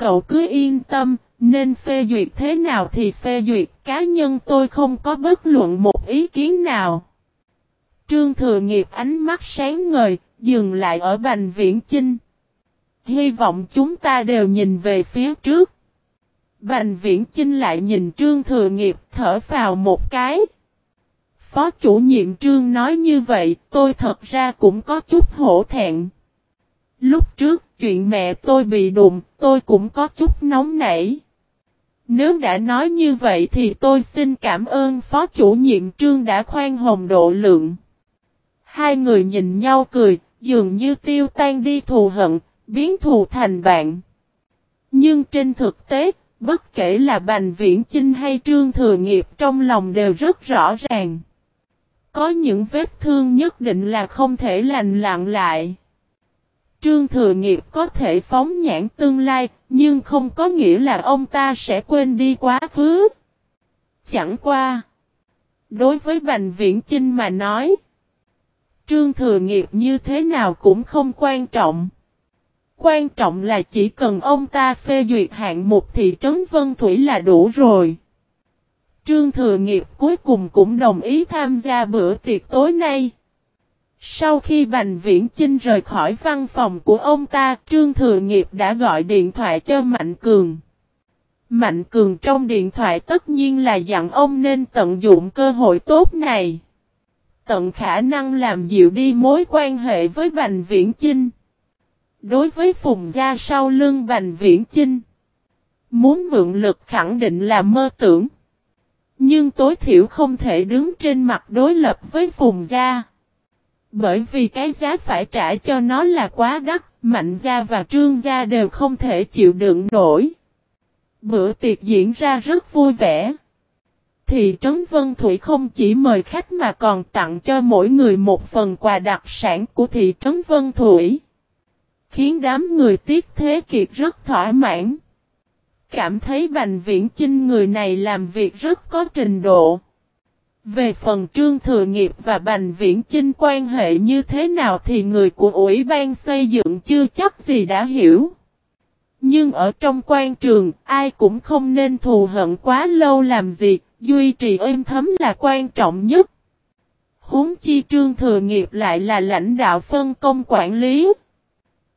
cậu cứ yên tâm, nên phê duyệt thế nào thì phê duyệt, cá nhân tôi không có bất luận một ý kiến nào. Trương Thừa Nghiệp ánh mắt sáng ngời, dừng lại ở Bành Viễn Chinh. Hy vọng chúng ta đều nhìn về phía trước. Bành Viễn Chinh lại nhìn Trương Thừa Nghiệp thở vào một cái. Phó chủ nhiệm Trương nói như vậy, tôi thật ra cũng có chút hổ thẹn. Lúc trước, chuyện mẹ tôi bị đụng, tôi cũng có chút nóng nảy. Nếu đã nói như vậy thì tôi xin cảm ơn Phó chủ nhiệm Trương đã khoan hồng độ lượng. Hai người nhìn nhau cười, dường như tiêu tan đi thù hận, biến thù thành bạn. Nhưng trên thực tế, bất kể là Bành Viễn Chinh hay Trương Thừa Nghiệp trong lòng đều rất rõ ràng. Có những vết thương nhất định là không thể lành lặng lại. Trương Thừa Nghiệp có thể phóng nhãn tương lai, nhưng không có nghĩa là ông ta sẽ quên đi quá khứ. Chẳng qua. Đối với Bành Viễn Chinh mà nói, Trương Thừa Nghiệp như thế nào cũng không quan trọng. Quan trọng là chỉ cần ông ta phê duyệt hạng mục thị trấn Vân Thủy là đủ rồi. Trương Thừa Nghiệp cuối cùng cũng đồng ý tham gia bữa tiệc tối nay. Sau khi Bành Viễn Chinh rời khỏi văn phòng của ông ta, Trương Thừa Nghiệp đã gọi điện thoại cho Mạnh Cường. Mạnh Cường trong điện thoại tất nhiên là dặn ông nên tận dụng cơ hội tốt này. Tận khả năng làm dịu đi mối quan hệ với Bành Viễn Chinh. Đối với Phùng Gia sau lưng Bành Viễn Chinh, muốn mượn lực khẳng định là mơ tưởng. Nhưng tối thiểu không thể đứng trên mặt đối lập với Phùng Gia. Bởi vì cái giá phải trả cho nó là quá đắt, Mạnh Gia và Trương Gia đều không thể chịu đựng nổi. Bữa tiệc diễn ra rất vui vẻ. Thị trấn Vân Thủy không chỉ mời khách mà còn tặng cho mỗi người một phần quà đặc sản của thị trấn Vân Thủy. Khiến đám người tiết thế kiệt rất thỏa mãn. Cảm thấy Bành Viễn Chinh người này làm việc rất có trình độ. Về phần trương thừa nghiệp và Bành Viễn Chinh quan hệ như thế nào thì người của Ủy ban xây dựng chưa chắc gì đã hiểu. Nhưng ở trong quan trường, ai cũng không nên thù hận quá lâu làm gì, duy trì êm thấm là quan trọng nhất. Huống chi trương thừa nghiệp lại là lãnh đạo phân công quản lý.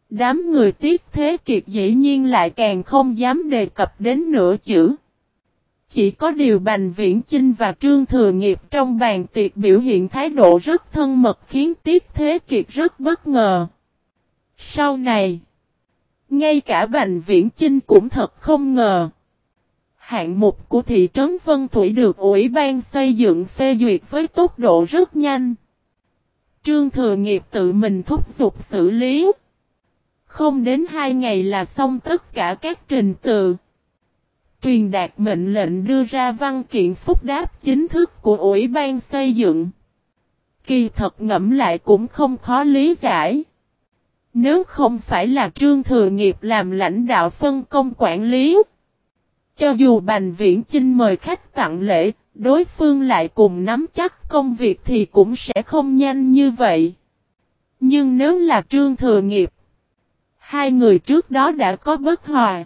Đám người tiết thế kiệt dĩ nhiên lại càng không dám đề cập đến nửa chữ. Chỉ có điều Bành Viễn Chinh và Trương Thừa Nghiệp trong bàn tiệc biểu hiện thái độ rất thân mật khiến Tiết Thế Kiệt rất bất ngờ. Sau này, ngay cả Bành Viễn Chinh cũng thật không ngờ. Hạng mục của thị trấn Vân Thủy được Ủy ban xây dựng phê duyệt với tốc độ rất nhanh. Trương Thừa Nghiệp tự mình thúc giục xử lý. Không đến hai ngày là xong tất cả các trình tự. Truyền đạt mệnh lệnh đưa ra văn kiện phúc đáp chính thức của Ủy ban xây dựng. Kỳ thật ngẫm lại cũng không khó lý giải. Nếu không phải là trương thừa nghiệp làm lãnh đạo phân công quản lý. Cho dù Bành Viễn Chinh mời khách tặng lễ, đối phương lại cùng nắm chắc công việc thì cũng sẽ không nhanh như vậy. Nhưng nếu là trương thừa nghiệp, hai người trước đó đã có bất hòa.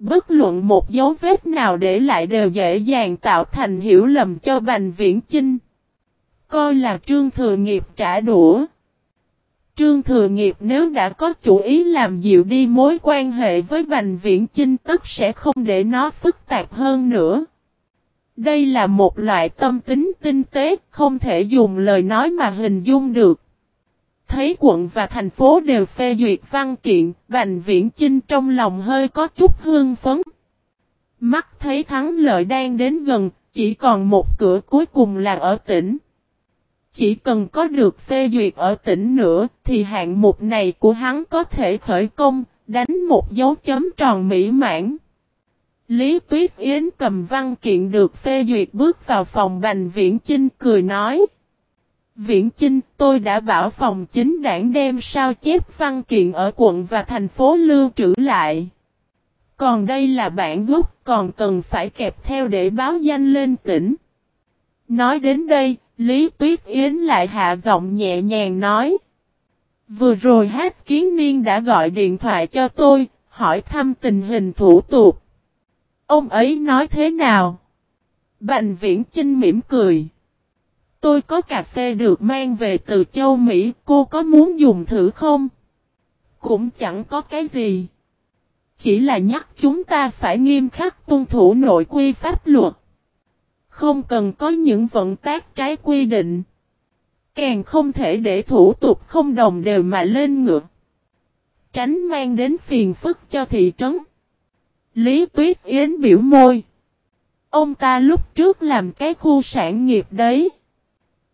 Bất luận một dấu vết nào để lại đều dễ dàng tạo thành hiểu lầm cho Bành Viễn Chinh. Coi là Trương Thừa Nghiệp trả đũa. Trương Thừa Nghiệp nếu đã có chủ ý làm dịu đi mối quan hệ với Bành Viễn Chinh tất sẽ không để nó phức tạp hơn nữa. Đây là một loại tâm tính tinh tế, không thể dùng lời nói mà hình dung được. Thấy quận và thành phố đều phê duyệt văn kiện, Bành Viễn Chinh trong lòng hơi có chút hương phấn. Mắt thấy thắng lợi đang đến gần, chỉ còn một cửa cuối cùng là ở tỉnh. Chỉ cần có được phê duyệt ở tỉnh nữa, thì hạng mục này của hắn có thể khởi công, đánh một dấu chấm tròn mỹ mãn. Lý Tuyết Yến cầm văn kiện được phê duyệt bước vào phòng Bành Viễn Chinh cười nói. Viễn Chinh, tôi đã bảo phòng chính đảng đem sao chép văn kiện ở quận và thành phố lưu trữ lại. Còn đây là bản gốc, còn cần phải kẹp theo để báo danh lên tỉnh. Nói đến đây, Lý Tuyết Yến lại hạ giọng nhẹ nhàng nói. Vừa rồi hát kiến niên đã gọi điện thoại cho tôi, hỏi thăm tình hình thủ tục. Ông ấy nói thế nào? Bành viễn Chinh mỉm cười. Tôi có cà phê được mang về từ châu Mỹ, cô có muốn dùng thử không? Cũng chẳng có cái gì. Chỉ là nhắc chúng ta phải nghiêm khắc tuân thủ nội quy pháp luật. Không cần có những vận tác trái quy định. Càng không thể để thủ tục không đồng đều mà lên ngược. Tránh mang đến phiền phức cho thị trấn. Lý Tuyết Yến biểu môi. Ông ta lúc trước làm cái khu sản nghiệp đấy.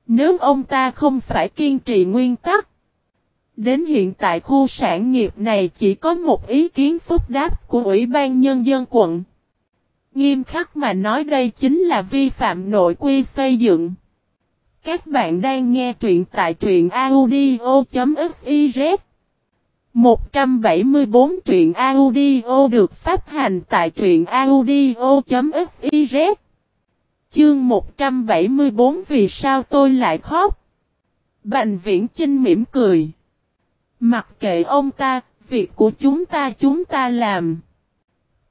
Nếu ông ta không phải kiên trì nguyên tắc. Đến hiện tại khu sản nghiệp này chỉ có một ý kiến phúc đáp của Ủy ban Nhân dân quận. Nghiêm khắc mà nói đây chính là vi phạm nội quy xây dựng. Các bạn đang nghe truyện tại truyện audio.fiz 174 truyện audio được phát hành tại truyện audio.fiz Chương 174 Vì sao tôi lại khóc? Bành viễn Chinh mỉm cười. Mặc kệ ông ta, việc của chúng ta chúng ta làm.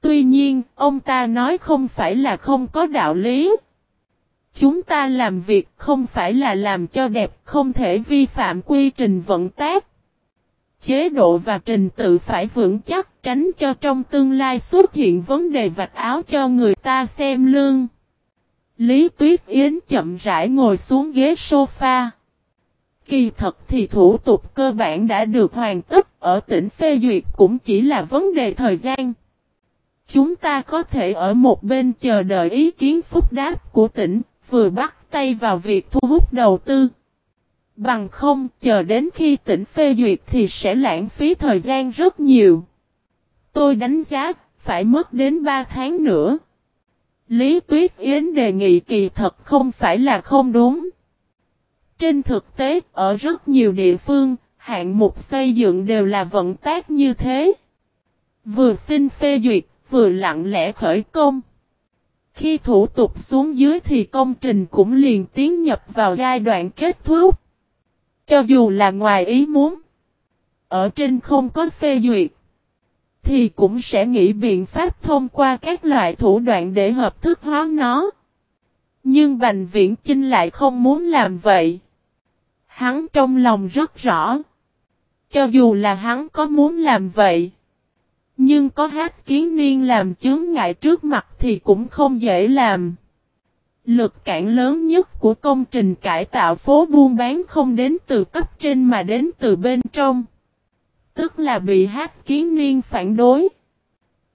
Tuy nhiên, ông ta nói không phải là không có đạo lý. Chúng ta làm việc không phải là làm cho đẹp, không thể vi phạm quy trình vận tác. Chế độ và trình tự phải vững chắc tránh cho trong tương lai xuất hiện vấn đề vạch áo cho người ta xem lương. Lý Tuyết Yến chậm rãi ngồi xuống ghế sofa. Kỳ thật thì thủ tục cơ bản đã được hoàn tất, ở tỉnh phê duyệt cũng chỉ là vấn đề thời gian. Chúng ta có thể ở một bên chờ đợi ý kiến phúc đáp của tỉnh, vừa bắt tay vào việc thu hút đầu tư. Bằng không, chờ đến khi tỉnh phê duyệt thì sẽ lãng phí thời gian rất nhiều. Tôi đánh giá, phải mất đến 3 tháng nữa. Lý Tuyết Yến đề nghị kỳ thật không phải là không đúng. Trên thực tế, ở rất nhiều địa phương, hạng mục xây dựng đều là vận tác như thế. Vừa xin phê duyệt, vừa lặng lẽ khởi công. Khi thủ tục xuống dưới thì công trình cũng liền tiến nhập vào giai đoạn kết thúc. Cho dù là ngoài ý muốn, ở trên không có phê duyệt, thì cũng sẽ nghĩ biện pháp thông qua các loại thủ đoạn để hợp thức hóa nó. Nhưng Bành Viễn Chinh lại không muốn làm vậy. Hắn trong lòng rất rõ. Cho dù là hắn có muốn làm vậy. Nhưng có hát kiến niên làm chướng ngại trước mặt thì cũng không dễ làm. Lực cản lớn nhất của công trình cải tạo phố buôn bán không đến từ cấp trên mà đến từ bên trong. Tức là bị hát kiến niên phản đối.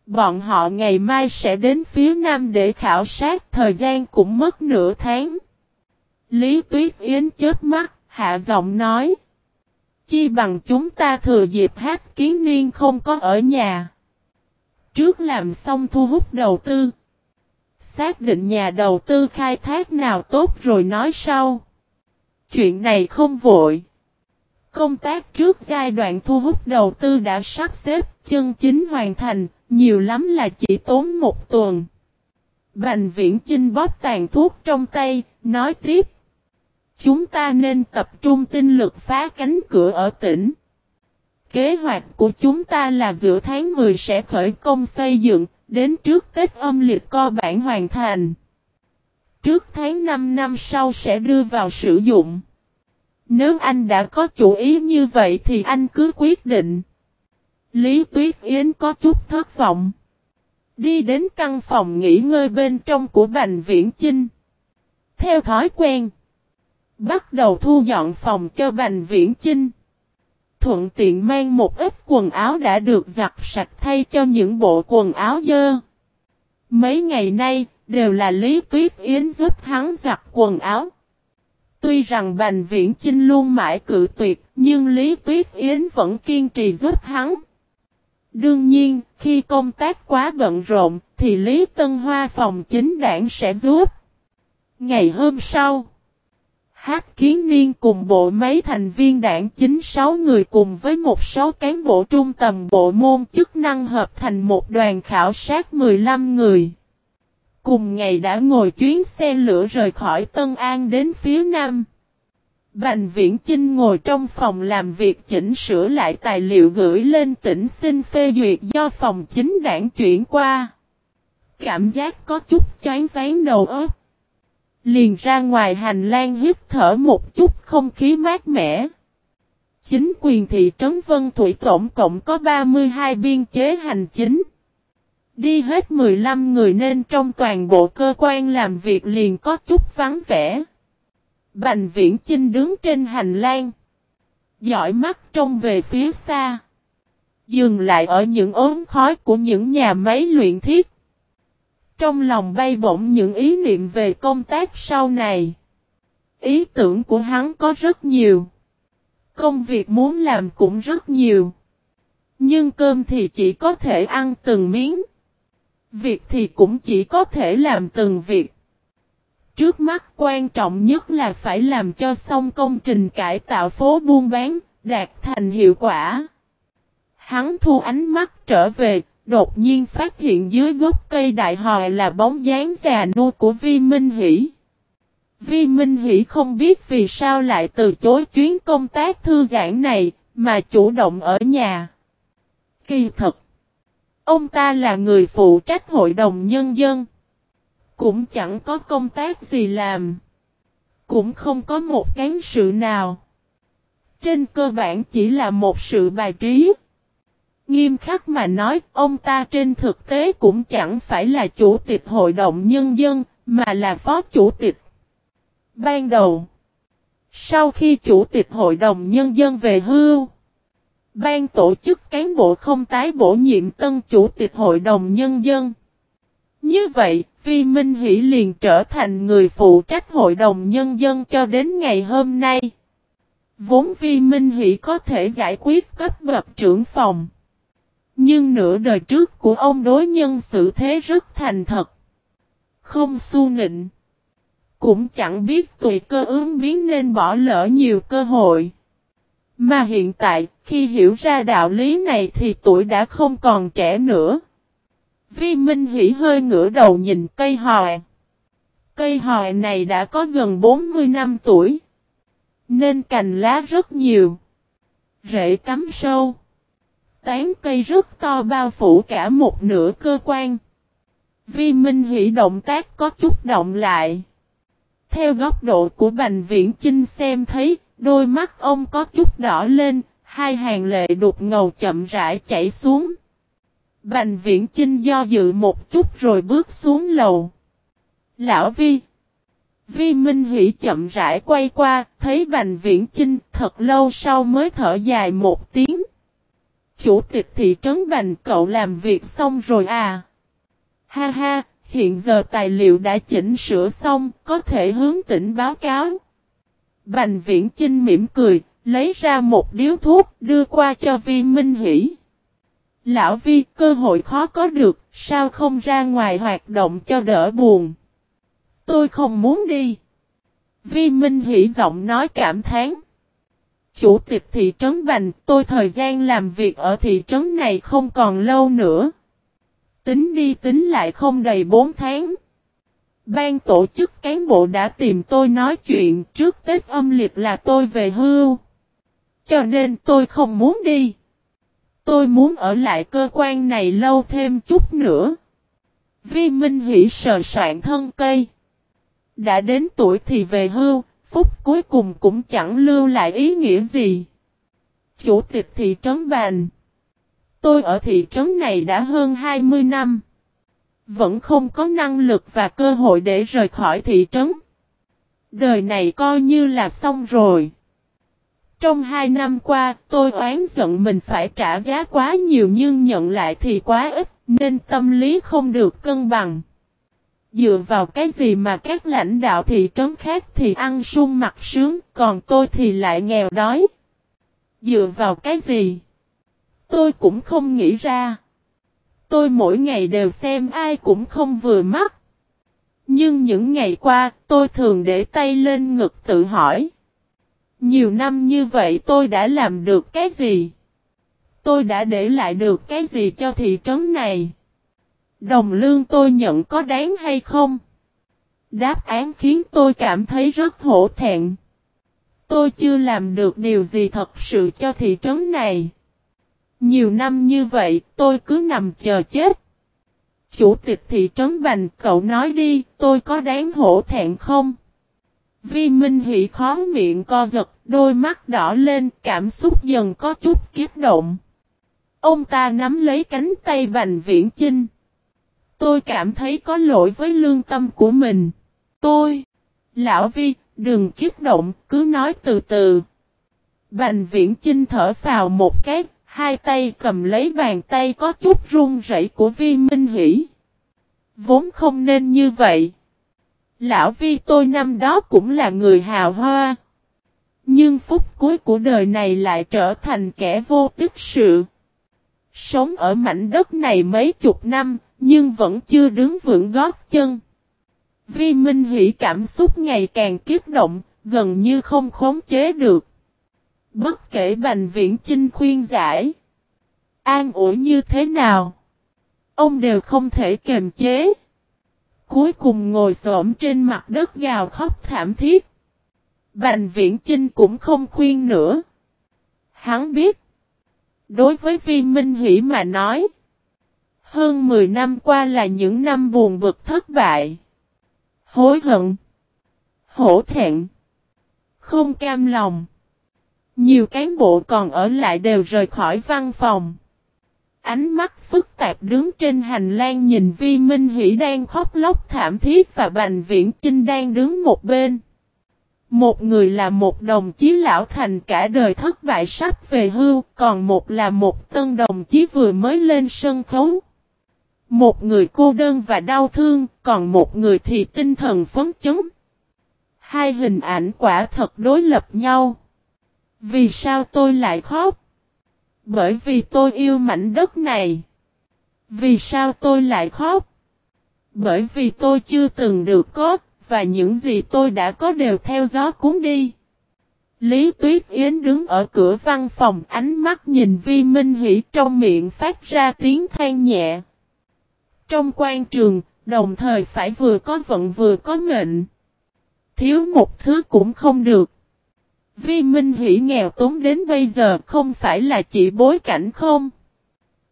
Bọn họ ngày mai sẽ đến phía nam để khảo sát thời gian cũng mất nửa tháng. Lý Tuyết Yến chết mắt, hạ giọng nói. Chi bằng chúng ta thừa dịp hát kiến niên không có ở nhà. Trước làm xong thu hút đầu tư. Xác định nhà đầu tư khai thác nào tốt rồi nói sau. Chuyện này không vội. Công tác trước giai đoạn thu hút đầu tư đã sắp xếp chân chính hoàn thành, nhiều lắm là chỉ tốn một tuần. Bành viễn chinh bóp tàn thuốc trong tay, nói tiếp. Chúng ta nên tập trung tinh lực phá cánh cửa ở tỉnh. Kế hoạch của chúng ta là giữa tháng 10 sẽ khởi công xây dựng, đến trước Tết âm lịch co bản hoàn thành. Trước tháng 5 năm sau sẽ đưa vào sử dụng. Nếu anh đã có chủ ý như vậy thì anh cứ quyết định. Lý Tuyết Yến có chút thất vọng. Đi đến căn phòng nghỉ ngơi bên trong của Bành Viễn Chinh. Theo thói quen. Bắt đầu thu dọn phòng cho Bành Viễn Chinh. Thuận tiện mang một ít quần áo đã được giặt sạch thay cho những bộ quần áo dơ. Mấy ngày nay, đều là Lý Tuyết Yến giúp hắn giặt quần áo. Tuy rằng Bành Viễn Chinh luôn mãi cự tuyệt, nhưng Lý Tuyết Yến vẫn kiên trì giúp hắn. Đương nhiên, khi công tác quá bận rộn, thì Lý Tân Hoa phòng chính đảng sẽ giúp. Ngày hôm sau, Hát Kiến Niên cùng bộ mấy thành viên đảng chính 6 người cùng với một số cán bộ trung tầm bộ môn chức năng hợp thành một đoàn khảo sát 15 người. Cùng ngày đã ngồi chuyến xe lửa rời khỏi Tân An đến phía Nam. Bành Viễn Chinh ngồi trong phòng làm việc chỉnh sửa lại tài liệu gửi lên tỉnh xin phê duyệt do phòng chính đảng chuyển qua. Cảm giác có chút chán ván đầu óc. Liền ra ngoài hành lang hít thở một chút không khí mát mẻ. Chính quyền thị trấn Vân Thủy tổng cộng có 32 biên chế hành chính. Đi hết 15 người nên trong toàn bộ cơ quan làm việc liền có chút vắng vẻ. Bành viễn Trinh đứng trên hành lang. Giỏi mắt trông về phía xa. Dừng lại ở những ốm khói của những nhà máy luyện thiết. Trong lòng bay bổng những ý niệm về công tác sau này. Ý tưởng của hắn có rất nhiều. Công việc muốn làm cũng rất nhiều. Nhưng cơm thì chỉ có thể ăn từng miếng. Việc thì cũng chỉ có thể làm từng việc. Trước mắt quan trọng nhất là phải làm cho xong công trình cải tạo phố buôn bán, đạt thành hiệu quả. Hắn thu ánh mắt trở về, đột nhiên phát hiện dưới gốc cây đại hòi là bóng dáng già nua của Vi Minh Hỷ. Vi Minh Hỷ không biết vì sao lại từ chối chuyến công tác thư giãn này, mà chủ động ở nhà. Kỳ thật, ông ta là người phụ trách hội đồng nhân dân. Cũng chẳng có công tác gì làm. Cũng không có một cán sự nào. Trên cơ bản chỉ là một sự bài trí. Nghiêm khắc mà nói, ông ta trên thực tế cũng chẳng phải là chủ tịch hội đồng nhân dân, mà là phó chủ tịch. Ban đầu, sau khi chủ tịch hội đồng nhân dân về hưu, ban tổ chức cán bộ không tái bổ nhiệm tân chủ tịch hội đồng nhân dân. Như vậy, Vi Minh Hỷ liền trở thành người phụ trách hội đồng nhân dân cho đến ngày hôm nay. Vốn Vi Minh Hỷ có thể giải quyết cấp bậc trưởng phòng. Nhưng nửa đời trước của ông đối nhân xử thế rất thành thật. Không su nịnh. Cũng chẳng biết tùy cơ ứng biến nên bỏ lỡ nhiều cơ hội. Mà hiện tại, khi hiểu ra đạo lý này thì tuổi đã không còn trẻ nữa. Vi Minh Hỷ hơi ngửa đầu nhìn cây hòe. Cây hòe này đã có gần 40 năm tuổi. Nên cành lá rất nhiều. Rễ cắm sâu. Tán cây rất to bao phủ cả một nửa cơ quan. Vi Minh Hỷ động tác có chút động lại. Theo góc độ của Bành Viễn Chinh xem thấy, đôi mắt ông có chút đỏ lên, hai hàng lệ đục ngầu chậm rãi chảy xuống. Bành viễn Trinh do dự một chút rồi bước xuống lầu. Lão Vi. Vi Minh Hỷ chậm rãi quay qua, thấy Bành Viễn Chinh thật lâu sau mới thở dài một tiếng. Chủ tịch thị trấn Bành cậu làm việc xong rồi à? Ha ha, hiện giờ tài liệu đã chỉnh sửa xong, có thể hướng tỉnh báo cáo. Bành Viễn Chinh mỉm cười, lấy ra một điếu thuốc đưa qua cho Vi Minh Hỷ. Lão Vi, cơ hội khó có được, sao không ra ngoài hoạt động cho đỡ buồn. Tôi không muốn đi. Vi Minh Hỷ giọng nói cảm thán. Chủ tịch thị trấn Bành, tôi thời gian làm việc ở thị trấn này không còn lâu nữa. Tính đi tính lại không đầy 4 tháng. Ban tổ chức cán bộ đã tìm tôi nói chuyện trước Tết âm lịch là tôi về hưu. Cho nên tôi không muốn đi. Tôi muốn ở lại cơ quan này lâu thêm chút nữa. Vi Minh Hỷ sờ soạn thân cây. Đã đến tuổi thì về hưu, phút cuối cùng cũng chẳng lưu lại ý nghĩa gì. Chủ tịch thị trấn Bàn Tôi ở thị trấn này đã hơn 20 năm. Vẫn không có năng lực và cơ hội để rời khỏi thị trấn. Đời này coi như là xong rồi. Trong hai năm qua, tôi oán giận mình phải trả giá quá nhiều nhưng nhận lại thì quá ít, nên tâm lý không được cân bằng. Dựa vào cái gì mà các lãnh đạo thị trấn khác thì ăn sung mặt sướng, còn tôi thì lại nghèo đói. Dựa vào cái gì? Tôi cũng không nghĩ ra. Tôi mỗi ngày đều xem ai cũng không vừa mắt. Nhưng những ngày qua, tôi thường để tay lên ngực tự hỏi. Nhiều năm như vậy tôi đã làm được cái gì? Tôi đã để lại được cái gì cho thị trấn này? Đồng lương tôi nhận có đáng hay không? Đáp án khiến tôi cảm thấy rất hổ thẹn. Tôi chưa làm được điều gì thật sự cho thị trấn này. Nhiều năm như vậy, tôi cứ nằm chờ chết. Chủ tịch thị trấn Bành, cậu nói đi, tôi có đáng hổ thẹn không? Vi Minh Hỷ khó miệng co giật, đôi mắt đỏ lên, cảm xúc dần có chút kiếp động. Ông ta nắm lấy cánh tay Bành Viễn Chinh. Tôi cảm thấy có lỗi với lương tâm của mình. Tôi, Lão Vi, đừng kiếp động, cứ nói từ từ. Bành Viễn Chinh thở vào một cái, hai tay cầm lấy bàn tay có chút run rẩy của Vi Minh Hỷ. Vốn không nên như vậy. Lão Vi tôi năm đó cũng là người hào hoa. Nhưng phút cuối của đời này lại trở thành kẻ vô tích sự. Sống ở mảnh đất này mấy chục năm, nhưng vẫn chưa đứng vững gót chân. Vi Minh Hỷ cảm xúc ngày càng kiếp động, gần như không khống chế được. Bất kể Bành Viễn Chinh khuyên giải, an ủi như thế nào, ông đều không thể kềm chế. Cuối cùng ngồi xổm trên mặt đất gào khóc thảm thiết. Bành Viễn Chinh cũng không khuyên nữa. Hắn biết, đối với Vi Minh Hỷ mà nói, hơn 10 năm qua là những năm buồn bực thất bại. Hối hận. Hổ thẹn. Không cam lòng. Nhiều cán bộ còn ở lại đều rời khỏi văn phòng. Ánh mắt phức tạp đứng trên hành lang nhìn Vi Minh Hỷ đang khóc lóc thảm thiết và Bành Viễn Chinh đang đứng một bên. Một người là một đồng chí lão thành cả đời thất bại sắp về hưu, còn một là một tân đồng chí vừa mới lên sân khấu. Một người cô đơn và đau thương, còn một người thì tinh thần phấn chấn. Hai hình ảnh quả thật đối lập nhau. Vì sao tôi lại khóc? Bởi vì tôi yêu mảnh đất này. Vì sao tôi lại khóc? Bởi vì tôi chưa từng được có, và những gì tôi đã có đều theo gió cuốn đi. Lý Tuyết Yến đứng ở cửa văn phòng ánh mắt nhìn Vi Minh Hỷ trong miệng phát ra tiếng than nhẹ. Trong quan trường, đồng thời phải vừa có vận vừa có mệnh. Thiếu một thứ cũng không được. Vi Minh Hỷ nghèo tốn đến bây giờ không phải là chỉ bối cảnh không.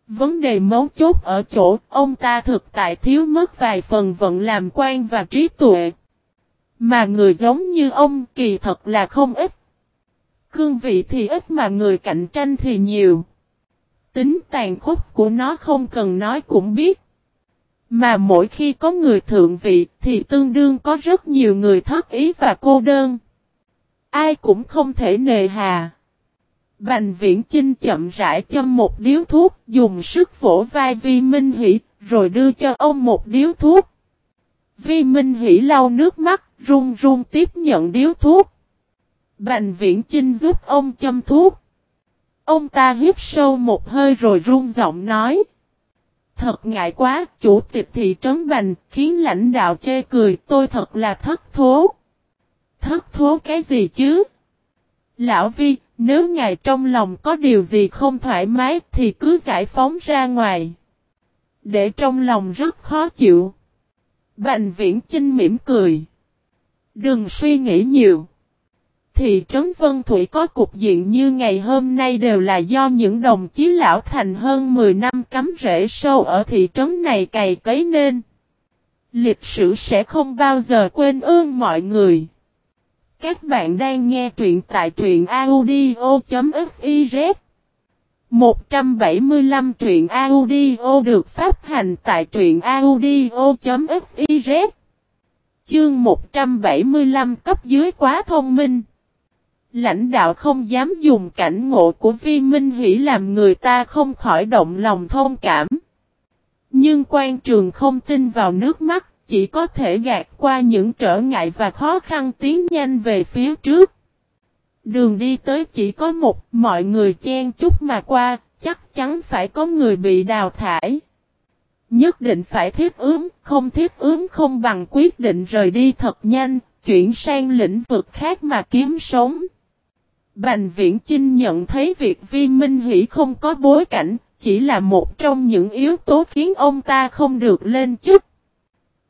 Vấn đề mấu chốt ở chỗ, ông ta thực tại thiếu mất vài phần vận làm quan và trí tuệ. Mà người giống như ông kỳ thật là không ít. Cương vị thì ít mà người cạnh tranh thì nhiều. Tính tàn khốc của nó không cần nói cũng biết. Mà mỗi khi có người thượng vị thì tương đương có rất nhiều người thất ý và cô đơn. Ai cũng không thể nề hà. Bành viễn Trinh chậm rãi châm một điếu thuốc, dùng sức vỗ vai Vi Minh Hỷ, rồi đưa cho ông một điếu thuốc. Vi Minh Hỷ lau nước mắt, run run tiếp nhận điếu thuốc. Bành viễn Trinh giúp ông châm thuốc. Ông ta hít sâu một hơi rồi run giọng nói. Thật ngại quá, chủ tịch thị trấn Bành, khiến lãnh đạo chê cười, tôi thật là thất thố. Thất thố cái gì chứ? Lão Vi, nếu ngài trong lòng có điều gì không thoải mái thì cứ giải phóng ra ngoài. Để trong lòng rất khó chịu. Bành viễn Trinh mỉm cười. Đừng suy nghĩ nhiều thị trấn Vân Thủy có cục diện như ngày hôm nay đều là do những đồng chí lão thành hơn 10 năm cắm rễ sâu ở thị trấn này cày cấy nên. Lịch sử sẽ không bao giờ quên ơn mọi người. Các bạn đang nghe truyện tại truyện audio.fiz 175 truyện audio được phát hành tại truyện audio.fiz Chương 175 cấp dưới quá thông minh. Lãnh đạo không dám dùng cảnh ngộ của Vi Minh Hỷ làm người ta không khỏi động lòng thông cảm. Nhưng quan trường không tin vào nước mắt, chỉ có thể gạt qua những trở ngại và khó khăn tiến nhanh về phía trước. Đường đi tới chỉ có một, mọi người chen chút mà qua, chắc chắn phải có người bị đào thải. Nhất định phải thiết ướm, không thiết ướm không bằng quyết định rời đi thật nhanh, chuyển sang lĩnh vực khác mà kiếm sống. Bành Viễn Chinh nhận thấy việc Vi Minh Hỷ không có bối cảnh, chỉ là một trong những yếu tố khiến ông ta không được lên chức.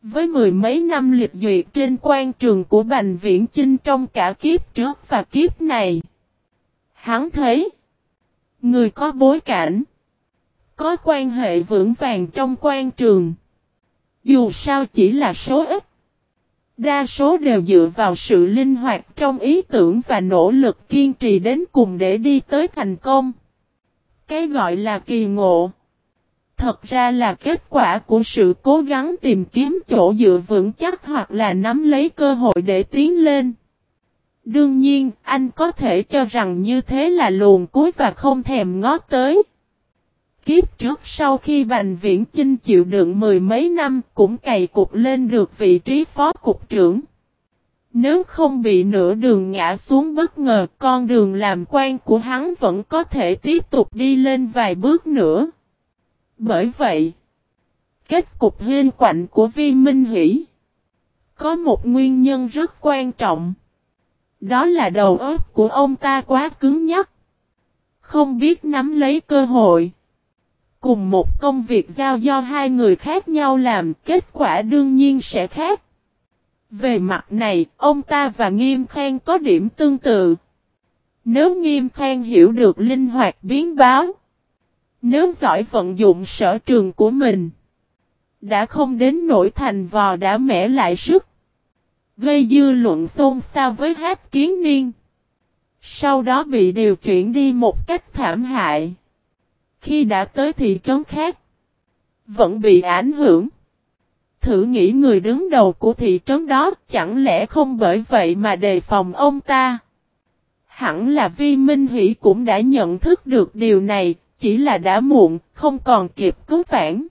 Với mười mấy năm liệt duyệt trên quan trường của Bành Viễn Chinh trong cả kiếp trước và kiếp này. Hắn thấy, người có bối cảnh, có quan hệ vững vàng trong quan trường. Dù sao chỉ là số ít. Đa số đều dựa vào sự linh hoạt trong ý tưởng và nỗ lực kiên trì đến cùng để đi tới thành công. Cái gọi là kỳ ngộ. Thật ra là kết quả của sự cố gắng tìm kiếm chỗ dựa vững chắc hoặc là nắm lấy cơ hội để tiến lên. Đương nhiên, anh có thể cho rằng như thế là luồn cuối và không thèm ngó tới. Kiếp trước sau khi Bành Viễn Chinh chịu đựng mười mấy năm cũng cày cục lên được vị trí phó cục trưởng. Nếu không bị nửa đường ngã xuống bất ngờ con đường làm quan của hắn vẫn có thể tiếp tục đi lên vài bước nữa. Bởi vậy, kết cục hiên quạnh của Vi Minh Hỷ có một nguyên nhân rất quan trọng. Đó là đầu óc của ông ta quá cứng nhắc. Không biết nắm lấy cơ hội. Cùng một công việc giao do hai người khác nhau làm, kết quả đương nhiên sẽ khác. Về mặt này, ông ta và Nghiêm Khang có điểm tương tự. Nếu Nghiêm Khang hiểu được linh hoạt biến báo, nếu giỏi vận dụng sở trường của mình, đã không đến nỗi thành vò đã mẻ lại sức, gây dư luận xôn xao với hát kiến niên. Sau đó bị điều chuyển đi một cách thảm hại. Khi đã tới thị trấn khác, vẫn bị ảnh hưởng. Thử nghĩ người đứng đầu của thị trấn đó chẳng lẽ không bởi vậy mà đề phòng ông ta. Hẳn là Vi Minh Hỷ cũng đã nhận thức được điều này, chỉ là đã muộn, không còn kịp cứu phản.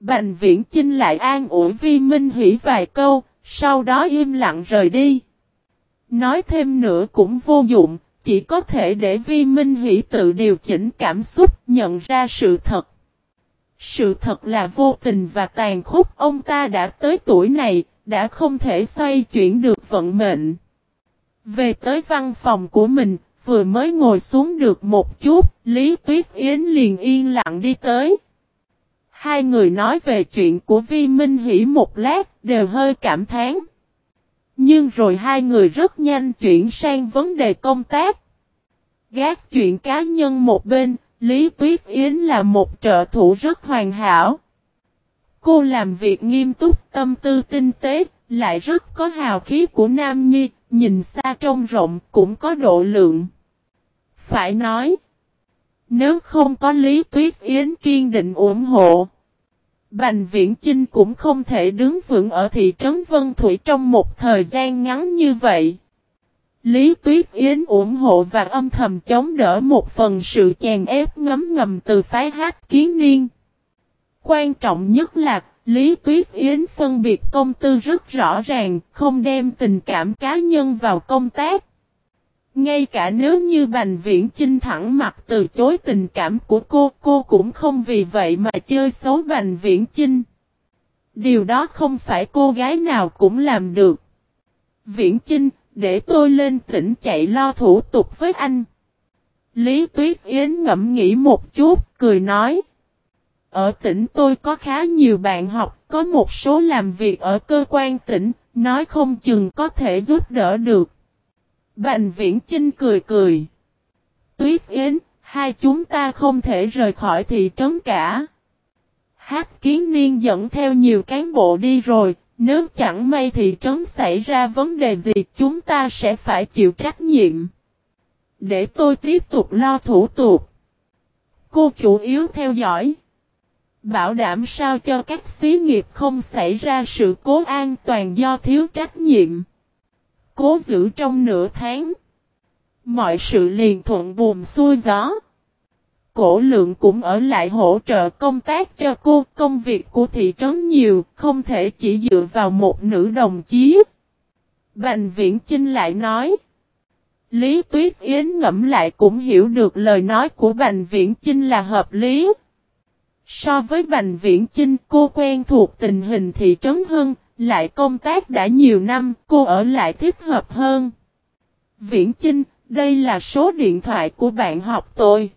Bành viễn Chinh lại an ủi Vi Minh hỉ vài câu, sau đó im lặng rời đi. Nói thêm nữa cũng vô dụng, chỉ có thể để Vi Minh Hỷ tự điều chỉnh cảm xúc, nhận ra sự thật. Sự thật là vô tình và tàn khốc, ông ta đã tới tuổi này, đã không thể xoay chuyển được vận mệnh. Về tới văn phòng của mình, vừa mới ngồi xuống được một chút, Lý Tuyết Yến liền yên lặng đi tới. Hai người nói về chuyện của Vi Minh Hỷ một lát, đều hơi cảm thán. Nhưng rồi hai người rất nhanh chuyển sang vấn đề công tác. Gác chuyện cá nhân một bên, Lý Tuyết Yến là một trợ thủ rất hoàn hảo. Cô làm việc nghiêm túc, tâm tư tinh tế, lại rất có hào khí của Nam Nhi, nhìn xa trông rộng cũng có độ lượng. Phải nói, nếu không có Lý Tuyết Yến kiên định ủng hộ, Bành Viễn Chinh cũng không thể đứng vững ở thị trấn Vân Thủy trong một thời gian ngắn như vậy. Lý Tuyết Yến ủng hộ và âm thầm chống đỡ một phần sự chèn ép ngấm ngầm từ phái hát kiến niên. Quan trọng nhất là, Lý Tuyết Yến phân biệt công tư rất rõ ràng, không đem tình cảm cá nhân vào công tác. Ngay cả nếu như Bành Viễn Chinh thẳng mặt từ chối tình cảm của cô, cô cũng không vì vậy mà chơi xấu Bành Viễn Chinh. Điều đó không phải cô gái nào cũng làm được. Viễn Chinh, để tôi lên tỉnh chạy lo thủ tục với anh. Lý Tuyết Yến ngẫm nghĩ một chút, cười nói. Ở tỉnh tôi có khá nhiều bạn học, có một số làm việc ở cơ quan tỉnh, nói không chừng có thể giúp đỡ được. Bành viễn Trinh cười cười. Tuyết Yến, hai chúng ta không thể rời khỏi thị trấn cả. Hát kiến niên dẫn theo nhiều cán bộ đi rồi, nếu chẳng may thị trấn xảy ra vấn đề gì chúng ta sẽ phải chịu trách nhiệm. Để tôi tiếp tục lo thủ tục. Cô chủ yếu theo dõi. Bảo đảm sao cho các xí nghiệp không xảy ra sự cố an toàn do thiếu trách nhiệm. Cố giữ trong nửa tháng. Mọi sự liền thuận buồm xuôi gió. Cổ lượng cũng ở lại hỗ trợ công tác cho cô. Công việc của thị trấn nhiều, không thể chỉ dựa vào một nữ đồng chí. Bành viễn Chinh lại nói. Lý Tuyết Yến ngẫm lại cũng hiểu được lời nói của Bành Viễn Chinh là hợp lý. So với Bành Viễn Chinh cô quen thuộc tình hình thị trấn hơn, lại công tác đã nhiều năm, cô ở lại thích hợp hơn. Viễn Chinh, đây là số điện thoại của bạn học tôi.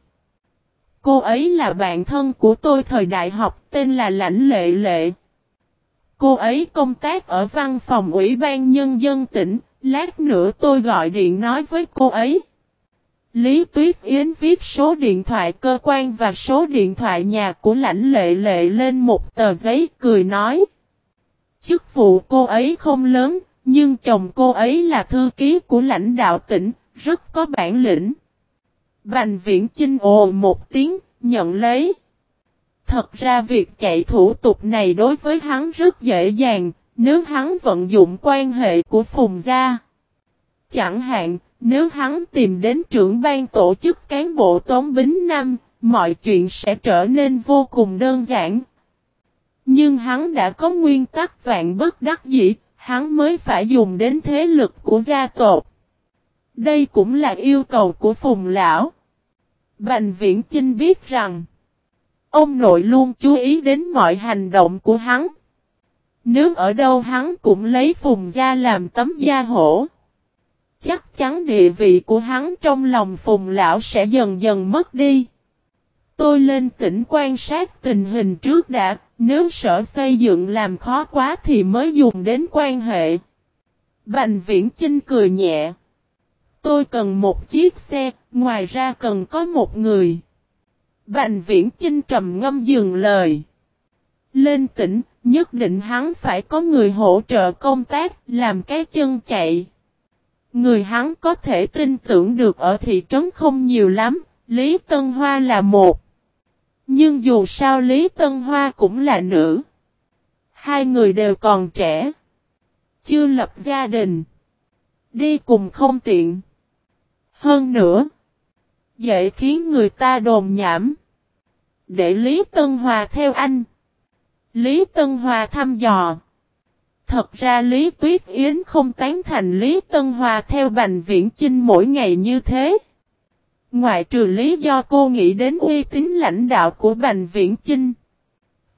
Cô ấy là bạn thân của tôi thời đại học tên là Lãnh Lệ Lệ. Cô ấy công tác ở văn phòng Ủy ban Nhân dân tỉnh, lát nữa tôi gọi điện nói với cô ấy. Lý Tuyết Yến viết số điện thoại cơ quan và số điện thoại nhà của lãnh lệ lệ lên một tờ giấy cười nói. Chức vụ cô ấy không lớn, nhưng chồng cô ấy là thư ký của lãnh đạo tỉnh, rất có bản lĩnh. Bành viễn chinh ồ một tiếng, nhận lấy. Thật ra việc chạy thủ tục này đối với hắn rất dễ dàng, nếu hắn vận dụng quan hệ của Phùng Gia. Chẳng hạn, nếu hắn tìm đến trưởng ban tổ chức cán bộ Tống Bính Nam, mọi chuyện sẽ trở nên vô cùng đơn giản. Nhưng hắn đã có nguyên tắc vạn bất đắc dĩ, hắn mới phải dùng đến thế lực của gia tộc. Đây cũng là yêu cầu của Phùng Lão. Bành Viễn Chinh biết rằng, ông nội luôn chú ý đến mọi hành động của hắn. Nếu ở đâu hắn cũng lấy Phùng Gia làm tấm gia hổ. Chắc chắn địa vị của hắn trong lòng Phùng Lão sẽ dần dần mất đi. Tôi lên tỉnh quan sát tình hình trước đã, nếu sở xây dựng làm khó quá thì mới dùng đến quan hệ. Bành viễn Chinh cười nhẹ. Tôi cần một chiếc xe, ngoài ra cần có một người. Bành viễn Chinh trầm ngâm dừng lời. Lên tỉnh, nhất định hắn phải có người hỗ trợ công tác, làm cái chân chạy. Người hắn có thể tin tưởng được ở thị trấn không nhiều lắm, Lý Tân Hoa là một. Nhưng dù sao Lý Tân Hoa cũng là nữ. Hai người đều còn trẻ. Chưa lập gia đình. Đi cùng không tiện. Hơn nữa. Dễ khiến người ta đồn nhảm. Để Lý Tân Hòa theo anh. Lý Tân Hòa thăm dò. Thật ra Lý Tuyết Yến không tán thành Lý Tân Hòa theo Bành Viễn Chinh mỗi ngày như thế. Ngoại trừ lý do cô nghĩ đến uy tín lãnh đạo của Bành Viễn Chinh.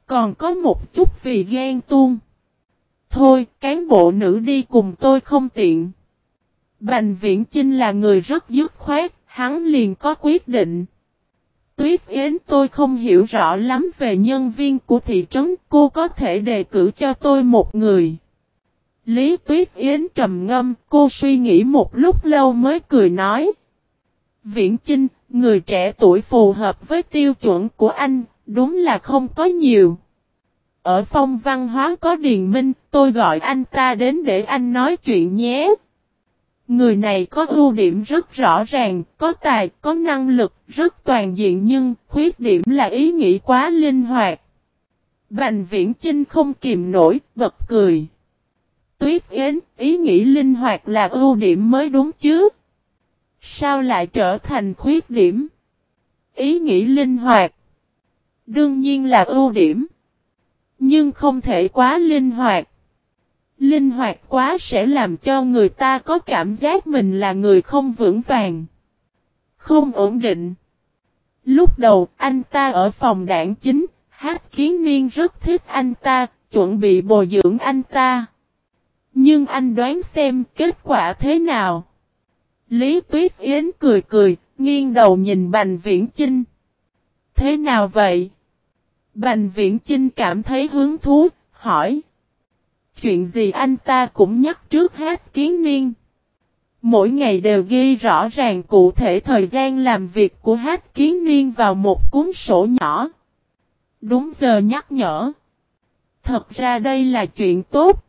Còn có một chút vì ghen tuông. Thôi, cán bộ nữ đi cùng tôi không tiện. Bành Viễn Chinh là người rất dứt khoát, hắn liền có quyết định. Tuyết Yến tôi không hiểu rõ lắm về nhân viên của thị trấn, cô có thể đề cử cho tôi một người. Lý Tuyết Yến trầm ngâm, cô suy nghĩ một lúc lâu mới cười nói. Viễn Chinh, người trẻ tuổi phù hợp với tiêu chuẩn của anh, đúng là không có nhiều. Ở phong văn hóa có điền minh, tôi gọi anh ta đến để anh nói chuyện nhé. Người này có ưu điểm rất rõ ràng, có tài, có năng lực, rất toàn diện nhưng khuyết điểm là ý nghĩ quá linh hoạt. Bành viễn Chinh không kìm nổi, bật cười. Tuyết Yến, ý nghĩ linh hoạt là ưu điểm mới đúng chứ. Sao lại trở thành khuyết điểm? Ý nghĩ linh hoạt. Đương nhiên là ưu điểm. Nhưng không thể quá linh hoạt. Linh hoạt quá sẽ làm cho người ta có cảm giác mình là người không vững vàng. Không ổn định. Lúc đầu anh ta ở phòng đảng chính, hát kiến niên rất thích anh ta, chuẩn bị bồi dưỡng anh ta. Nhưng anh đoán xem kết quả thế nào. Lý Tuyết Yến cười cười, nghiêng đầu nhìn Bành Viễn Chinh. Thế nào vậy? Bành Viễn Chinh cảm thấy hứng thú, hỏi. Chuyện gì anh ta cũng nhắc trước hết kiến niên. Mỗi ngày đều ghi rõ ràng cụ thể thời gian làm việc của hát kiến niên vào một cuốn sổ nhỏ. Đúng giờ nhắc nhở. Thật ra đây là chuyện tốt.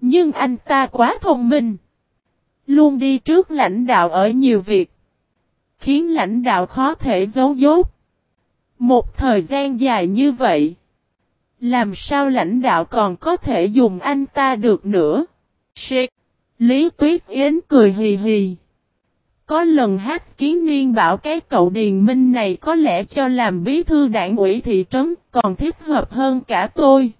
Nhưng anh ta quá thông minh. Luôn đi trước lãnh đạo ở nhiều việc. Khiến lãnh đạo khó thể giấu dốt. Một thời gian dài như vậy. Làm sao lãnh đạo còn có thể dùng anh ta được nữa? Shit! Lý Tuyết Yến cười hì hì. Có lần hát kiến niên bảo cái cậu Điền Minh này có lẽ cho làm bí thư đảng ủy thị trấn còn thích hợp hơn cả tôi.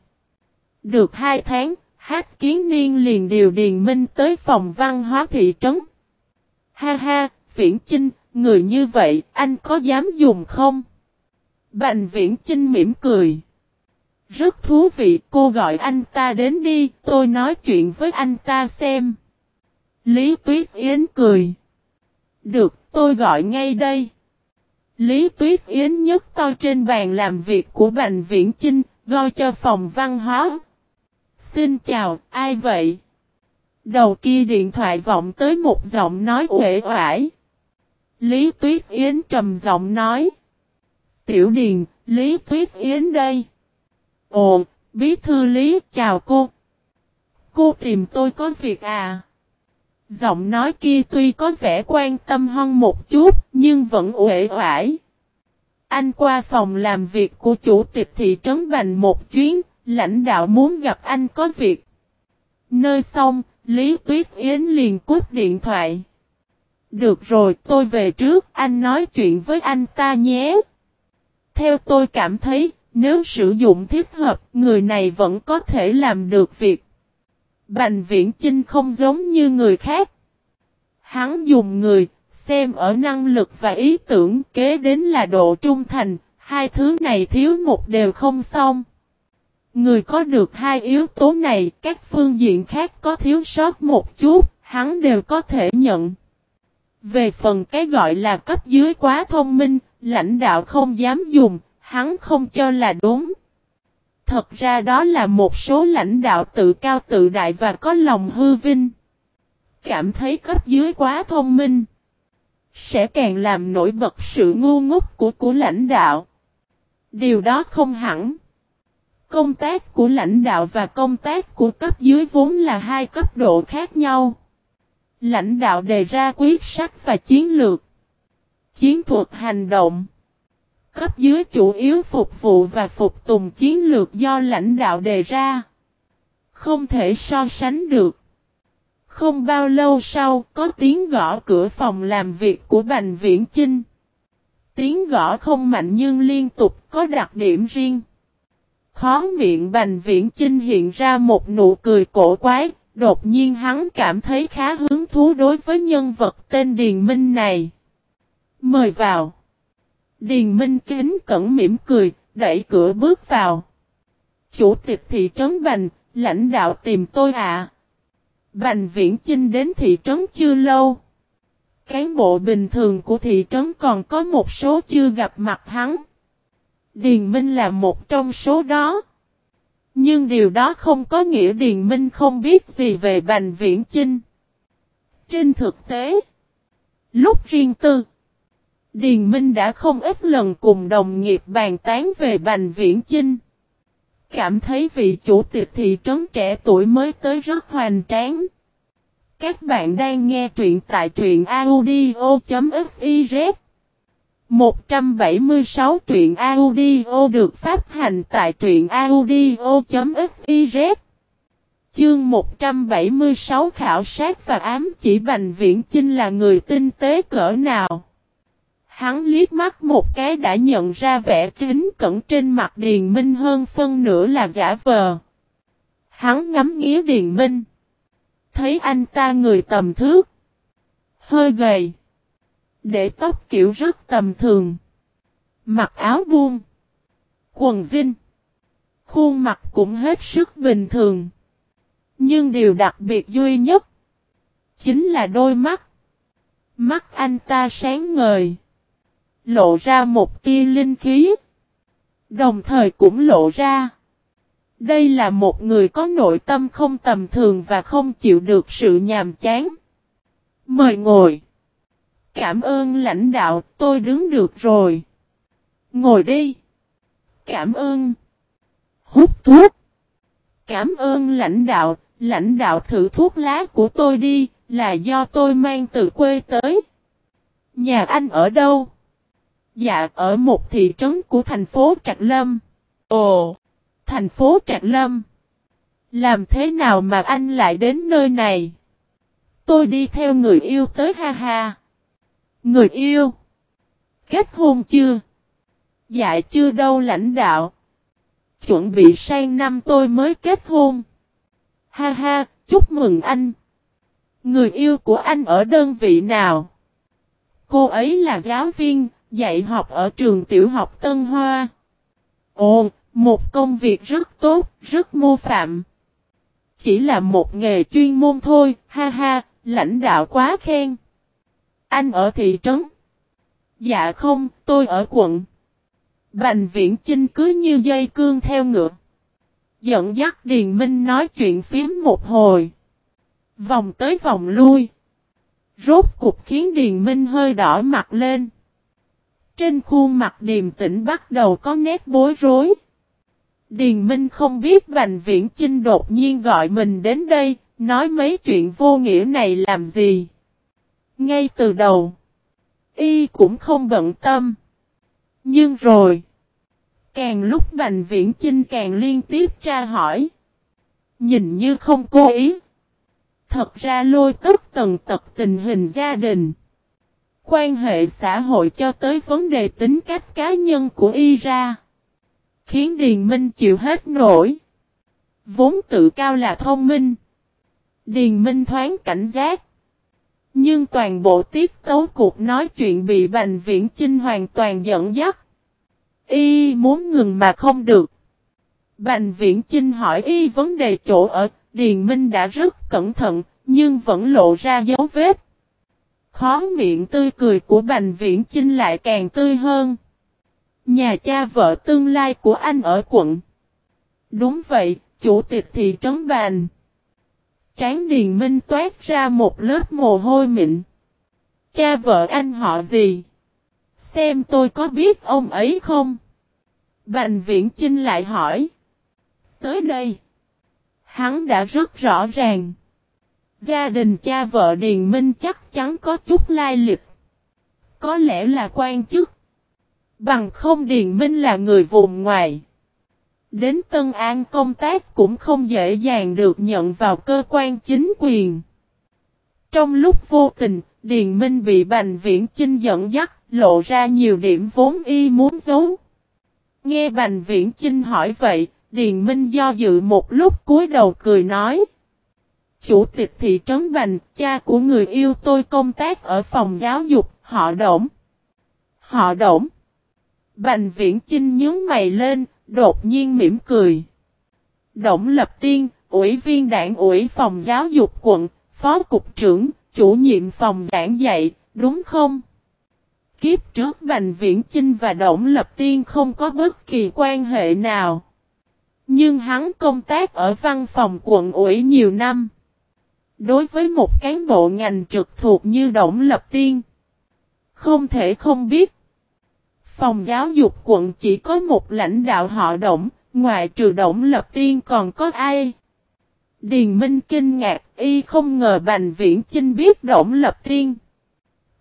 Được hai tháng, Hát kiến niên liền điều Điền Minh tới phòng văn hóa thị trấn. Ha ha, Viễn Chinh, người như vậy, anh có dám dùng không? Bành Viễn Chinh mỉm cười. Rất thú vị, cô gọi anh ta đến đi, tôi nói chuyện với anh ta xem. Lý Tuyết Yến cười. Được, tôi gọi ngay đây. Lý Tuyết Yến nhấc to trên bàn làm việc của Bành Viễn Chinh, gọi cho phòng văn hóa. Xin chào, ai vậy? Đầu kia điện thoại vọng tới một giọng nói uể oải. Lý Tuyết Yến trầm giọng nói. Tiểu Điền, Lý Tuyết Yến đây. Ồ, bí thư Lý, chào cô. Cô tìm tôi có việc à? Giọng nói kia tuy có vẻ quan tâm hơn một chút, nhưng vẫn uể oải. Anh qua phòng làm việc của chủ tịch thị trấn Bành một chuyến, lãnh đạo muốn gặp anh có việc. Nơi xong, Lý Tuyết Yến liền cúp điện thoại. Được rồi, tôi về trước, anh nói chuyện với anh ta nhé. Theo tôi cảm thấy, nếu sử dụng thích hợp, người này vẫn có thể làm được việc. Bành viễn Chinh không giống như người khác. Hắn dùng người, xem ở năng lực và ý tưởng kế đến là độ trung thành, hai thứ này thiếu một đều không xong. Người có được hai yếu tố này, các phương diện khác có thiếu sót một chút, hắn đều có thể nhận. Về phần cái gọi là cấp dưới quá thông minh, lãnh đạo không dám dùng, hắn không cho là đúng. Thật ra đó là một số lãnh đạo tự cao tự đại và có lòng hư vinh. Cảm thấy cấp dưới quá thông minh. Sẽ càng làm nổi bật sự ngu ngốc của của lãnh đạo. Điều đó không hẳn. Công tác của lãnh đạo và công tác của cấp dưới vốn là hai cấp độ khác nhau. Lãnh đạo đề ra quyết sách và chiến lược. Chiến thuật hành động. Cấp dưới chủ yếu phục vụ và phục tùng chiến lược do lãnh đạo đề ra. Không thể so sánh được. Không bao lâu sau, có tiếng gõ cửa phòng làm việc của Bành Viễn Chinh. Tiếng gõ không mạnh nhưng liên tục có đặc điểm riêng. Khó miệng Bành Viễn Chinh hiện ra một nụ cười cổ quái, đột nhiên hắn cảm thấy khá hứng thú đối với nhân vật tên Điền Minh này. Mời vào. Điền Minh kính cẩn mỉm cười, đẩy cửa bước vào. Chủ tịch thị trấn Bành, lãnh đạo tìm tôi ạ. À. Bành Viễn Chinh đến thị trấn chưa lâu. Cán bộ bình thường của thị trấn còn có một số chưa gặp mặt hắn. Điền Minh là một trong số đó. Nhưng điều đó không có nghĩa Điền Minh không biết gì về Bành Viễn Chinh. Trên thực tế, lúc riêng tư, Điền Minh đã không ít lần cùng đồng nghiệp bàn tán về Bành Viễn Chinh. Cảm thấy vị chủ tịch thị trấn trẻ tuổi mới tới rất hoành tráng. Các bạn đang nghe truyện tại truyện audio.fiz 176 truyện audio được phát hành tại truyện audio.fiz Chương 176 khảo sát và ám chỉ Bành Viễn Chinh là người tinh tế cỡ nào. Hắn liếc mắt một cái đã nhận ra vẻ kính cẩn trên mặt Điền Minh hơn phân nửa là giả vờ. Hắn ngắm nghía Điền Minh. Thấy anh ta người tầm thước. Hơi gầy. Để tóc kiểu rất tầm thường. Mặc áo buông. Quần dinh. Khuôn mặt cũng hết sức bình thường. Nhưng điều đặc biệt duy nhất. Chính là đôi mắt. Mắt anh ta sáng ngời lộ ra một tia linh khí. Đồng thời cũng lộ ra. Đây là một người có nội tâm không tầm thường và không chịu được sự nhàm chán. Mời ngồi. Cảm ơn lãnh đạo, tôi đứng được rồi. Ngồi đi. Cảm ơn. Hút thuốc. Cảm ơn lãnh đạo, lãnh đạo thử thuốc lá của tôi đi, là do tôi mang từ quê tới. Nhà anh ở đâu? Dạ ở một thị trấn của thành phố Trạc Lâm. Ồ, thành phố Trạc Lâm. Làm thế nào mà anh lại đến nơi này? Tôi đi theo người yêu tới ha ha. Người yêu? Kết hôn chưa? Dạ chưa đâu lãnh đạo. Chuẩn bị sang năm tôi mới kết hôn. Ha ha, chúc mừng anh. Người yêu của anh ở đơn vị nào? Cô ấy là giáo viên, Dạy học ở trường tiểu học Tân Hoa. Ồ, một công việc rất tốt, rất mô phạm. Chỉ là một nghề chuyên môn thôi, ha ha, lãnh đạo quá khen. Anh ở thị trấn. Dạ không, tôi ở quận. Bành viễn chinh cứ như dây cương theo ngựa. dẫn dắt Điền Minh nói chuyện phím một hồi. Vòng tới vòng lui. Rốt cục khiến Điền Minh hơi đỏ mặt lên. Trên khuôn mặt điềm tĩnh bắt đầu có nét bối rối. Điền Minh không biết Bành Viễn Chinh đột nhiên gọi mình đến đây, nói mấy chuyện vô nghĩa này làm gì. Ngay từ đầu, y cũng không bận tâm. Nhưng rồi, càng lúc Bành Viễn Chinh càng liên tiếp tra hỏi. Nhìn như không cố ý. Thật ra lôi tất tần tật tình hình gia đình. Quan hệ xã hội cho tới vấn đề tính cách cá nhân của y ra. Khiến Điền Minh chịu hết nổi. Vốn tự cao là thông minh. Điền Minh thoáng cảnh giác. Nhưng toàn bộ tiết tấu cuộc nói chuyện bị Bành Viễn Chinh hoàn toàn dẫn dắt. Y muốn ngừng mà không được. Bành Viễn Chinh hỏi Y vấn đề chỗ ở, Điền Minh đã rất cẩn thận, nhưng vẫn lộ ra dấu vết. Khó miệng tươi cười của Bành Viễn Chinh lại càng tươi hơn. Nhà cha vợ tương lai của anh ở quận. Đúng vậy, chủ tịch thị trấn Bành. Tráng Điền Minh toát ra một lớp mồ hôi mịn. Cha vợ anh họ gì? Xem tôi có biết ông ấy không? Bành Viễn Chinh lại hỏi. Tới đây. Hắn đã rất rõ ràng. Gia đình cha vợ Điền Minh chắc chắn có chút lai lịch. Có lẽ là quan chức. Bằng không Điền Minh là người vùng ngoài. Đến Tân An công tác cũng không dễ dàng được nhận vào cơ quan chính quyền. Trong lúc vô tình, Điền Minh bị Bành Viễn Chinh dẫn dắt, lộ ra nhiều điểm vốn y muốn giấu. Nghe Bành Viễn Chinh hỏi vậy, Điền Minh do dự một lúc cúi đầu cười nói. Chủ tịch thị trấn Bành, cha của người yêu tôi công tác ở phòng giáo dục, họ Đổng. Họ Đổng. Bành Viễn Chinh nhướng mày lên, đột nhiên mỉm cười. Đổng Lập Tiên, ủy viên đảng ủy phòng giáo dục quận, phó cục trưởng, chủ nhiệm phòng giảng dạy, đúng không? Kiếp trước Bành Viễn Chinh và Đổng Lập Tiên không có bất kỳ quan hệ nào. Nhưng hắn công tác ở văn phòng quận ủy nhiều năm. Đối với một cán bộ ngành trực thuộc như Đổng Lập Tiên, không thể không biết. Phòng giáo dục quận chỉ có một lãnh đạo họ Đổng, ngoài trừ Đổng Lập Tiên còn có ai? Điền Minh kinh ngạc, y không ngờ Bành Viễn Chinh biết Đổng Lập Tiên.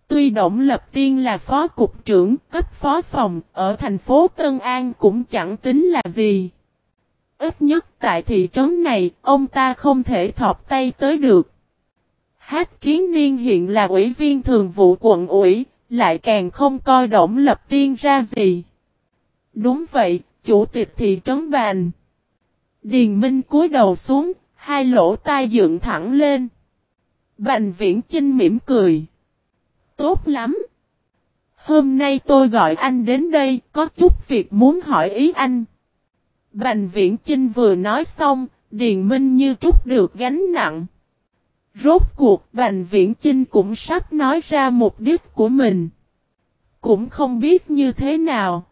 Tuy Đổng Lập Tiên là phó cục trưởng cấp phó phòng ở thành phố Tân An cũng chẳng tính là gì. Ít nhất tại thị trấn này, ông ta không thể thọc tay tới được. Hát Kiến Niên hiện là ủy viên thường vụ quận ủy, lại càng không coi động Lập Tiên ra gì. Đúng vậy, chủ tịch thị trấn bàn. Điền Minh cúi đầu xuống, hai lỗ tai dựng thẳng lên. Bành Viễn Chinh mỉm cười. Tốt lắm. Hôm nay tôi gọi anh đến đây, có chút việc muốn hỏi ý anh. Bành Viễn Chinh vừa nói xong, Điền Minh như trút được gánh nặng. Rốt cuộc Bành Viễn Chinh cũng sắp nói ra mục đích của mình. Cũng không biết như thế nào.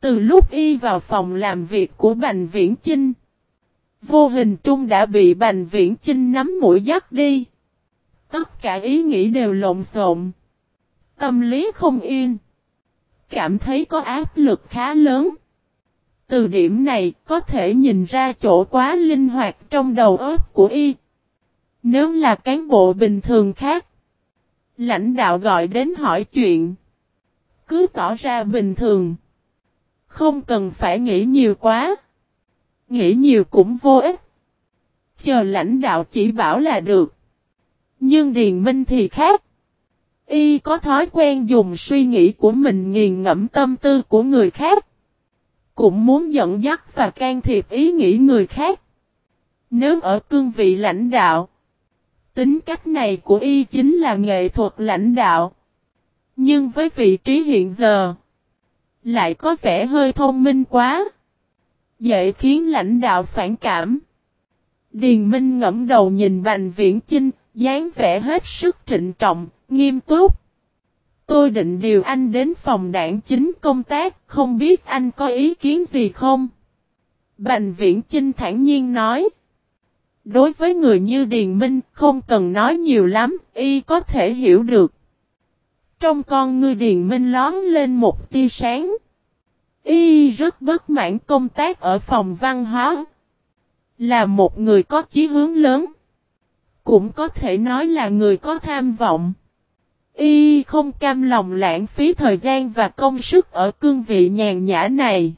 Từ lúc y vào phòng làm việc của Bành Viễn Chinh. Vô hình trung đã bị Bành Viễn Chinh nắm mũi dắt đi. Tất cả ý nghĩ đều lộn xộn. Tâm lý không yên. Cảm thấy có áp lực khá lớn. Từ điểm này có thể nhìn ra chỗ quá linh hoạt trong đầu óc của y. Nếu là cán bộ bình thường khác, lãnh đạo gọi đến hỏi chuyện, cứ tỏ ra bình thường. Không cần phải nghĩ nhiều quá. Nghĩ nhiều cũng vô ích. Chờ lãnh đạo chỉ bảo là được. Nhưng Điền Minh thì khác. Y có thói quen dùng suy nghĩ của mình nghiền ngẫm tâm tư của người khác. Cũng muốn dẫn dắt và can thiệp ý nghĩ người khác. Nếu ở cương vị lãnh đạo, tính cách này của y chính là nghệ thuật lãnh đạo. Nhưng với vị trí hiện giờ, lại có vẻ hơi thông minh quá. Dễ khiến lãnh đạo phản cảm. Điền Minh ngẫm đầu nhìn Bành Viễn Chinh, dáng vẻ hết sức trịnh trọng, nghiêm túc. Tôi định điều anh đến phòng đảng chính công tác, không biết anh có ý kiến gì không? Bành Viễn Chinh thản nhiên nói. Đối với người như Điền Minh không cần nói nhiều lắm, y có thể hiểu được. Trong con ngươi Điền Minh lón lên một tia sáng. Y rất bất mãn công tác ở phòng văn hóa. Là một người có chí hướng lớn. Cũng có thể nói là người có tham vọng. Y không cam lòng lãng phí thời gian và công sức ở cương vị nhàn nhã này.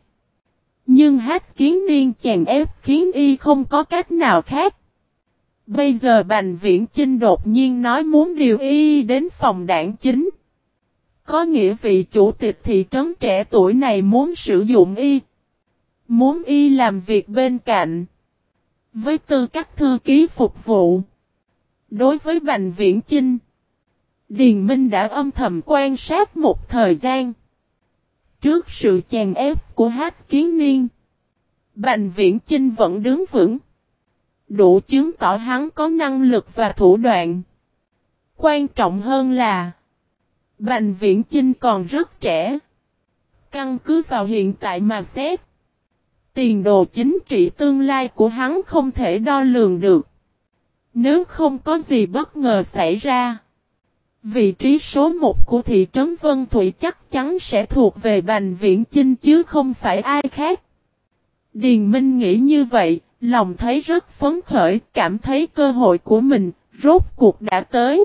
Nhưng hát kiến niên chèn ép khiến Y không có cách nào khác. Bây giờ Bành Viễn Chinh đột nhiên nói muốn điều Y đến phòng đảng chính. Có nghĩa vị chủ tịch thị trấn trẻ tuổi này muốn sử dụng Y. Muốn Y làm việc bên cạnh. Với tư cách thư ký phục vụ. Đối với Bành Viễn Chinh. Điền Minh đã âm thầm quan sát một thời gian. Trước sự chèn ép của hát kiến niên. Bành Viễn Chinh vẫn đứng vững. Đủ chứng tỏ hắn có năng lực và thủ đoạn. Quan trọng hơn là. Bành Viễn Chinh còn rất trẻ. Căn cứ vào hiện tại mà xét. Tiền đồ chính trị tương lai của hắn không thể đo lường được. Nếu không có gì bất ngờ xảy ra. Vị trí số 1 của thị trấn Vân Thủy chắc chắn sẽ thuộc về Bành Viễn Chinh chứ không phải ai khác. Điền Minh nghĩ như vậy, lòng thấy rất phấn khởi, cảm thấy cơ hội của mình, rốt cuộc đã tới.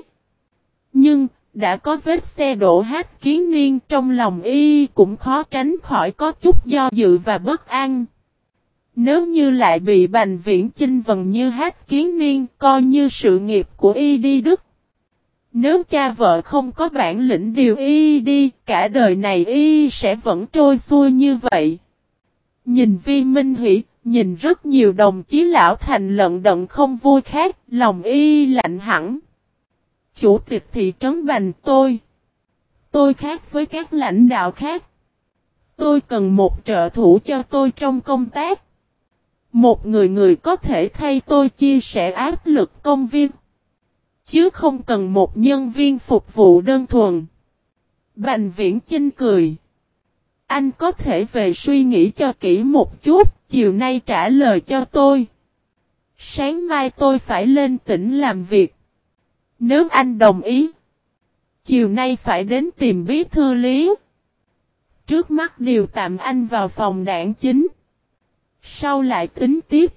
Nhưng, đã có vết xe đổ hát kiến niên trong lòng y cũng khó tránh khỏi có chút do dự và bất an. Nếu như lại bị bành viễn chinh vần như hát kiến niên, coi như sự nghiệp của y đi đứt. Nếu cha vợ không có bản lĩnh điều y đi, cả đời này y sẽ vẫn trôi xuôi như vậy. Nhìn vi minh hỷ, nhìn rất nhiều đồng chí lão thành lận đận không vui khác, lòng y lạnh hẳn. Chủ tịch thị trấn Bành tôi. Tôi khác với các lãnh đạo khác. Tôi cần một trợ thủ cho tôi trong công tác. Một người người có thể thay tôi chia sẻ áp lực công viên. Chứ không cần một nhân viên phục vụ đơn thuần. Bành viễn chinh cười. Anh có thể về suy nghĩ cho kỹ một chút, chiều nay trả lời cho tôi. Sáng mai tôi phải lên tỉnh làm việc. Nếu anh đồng ý, chiều nay phải đến tìm bí thư lý. Trước mắt điều tạm anh vào phòng đảng chính. Sau lại tính tiếp.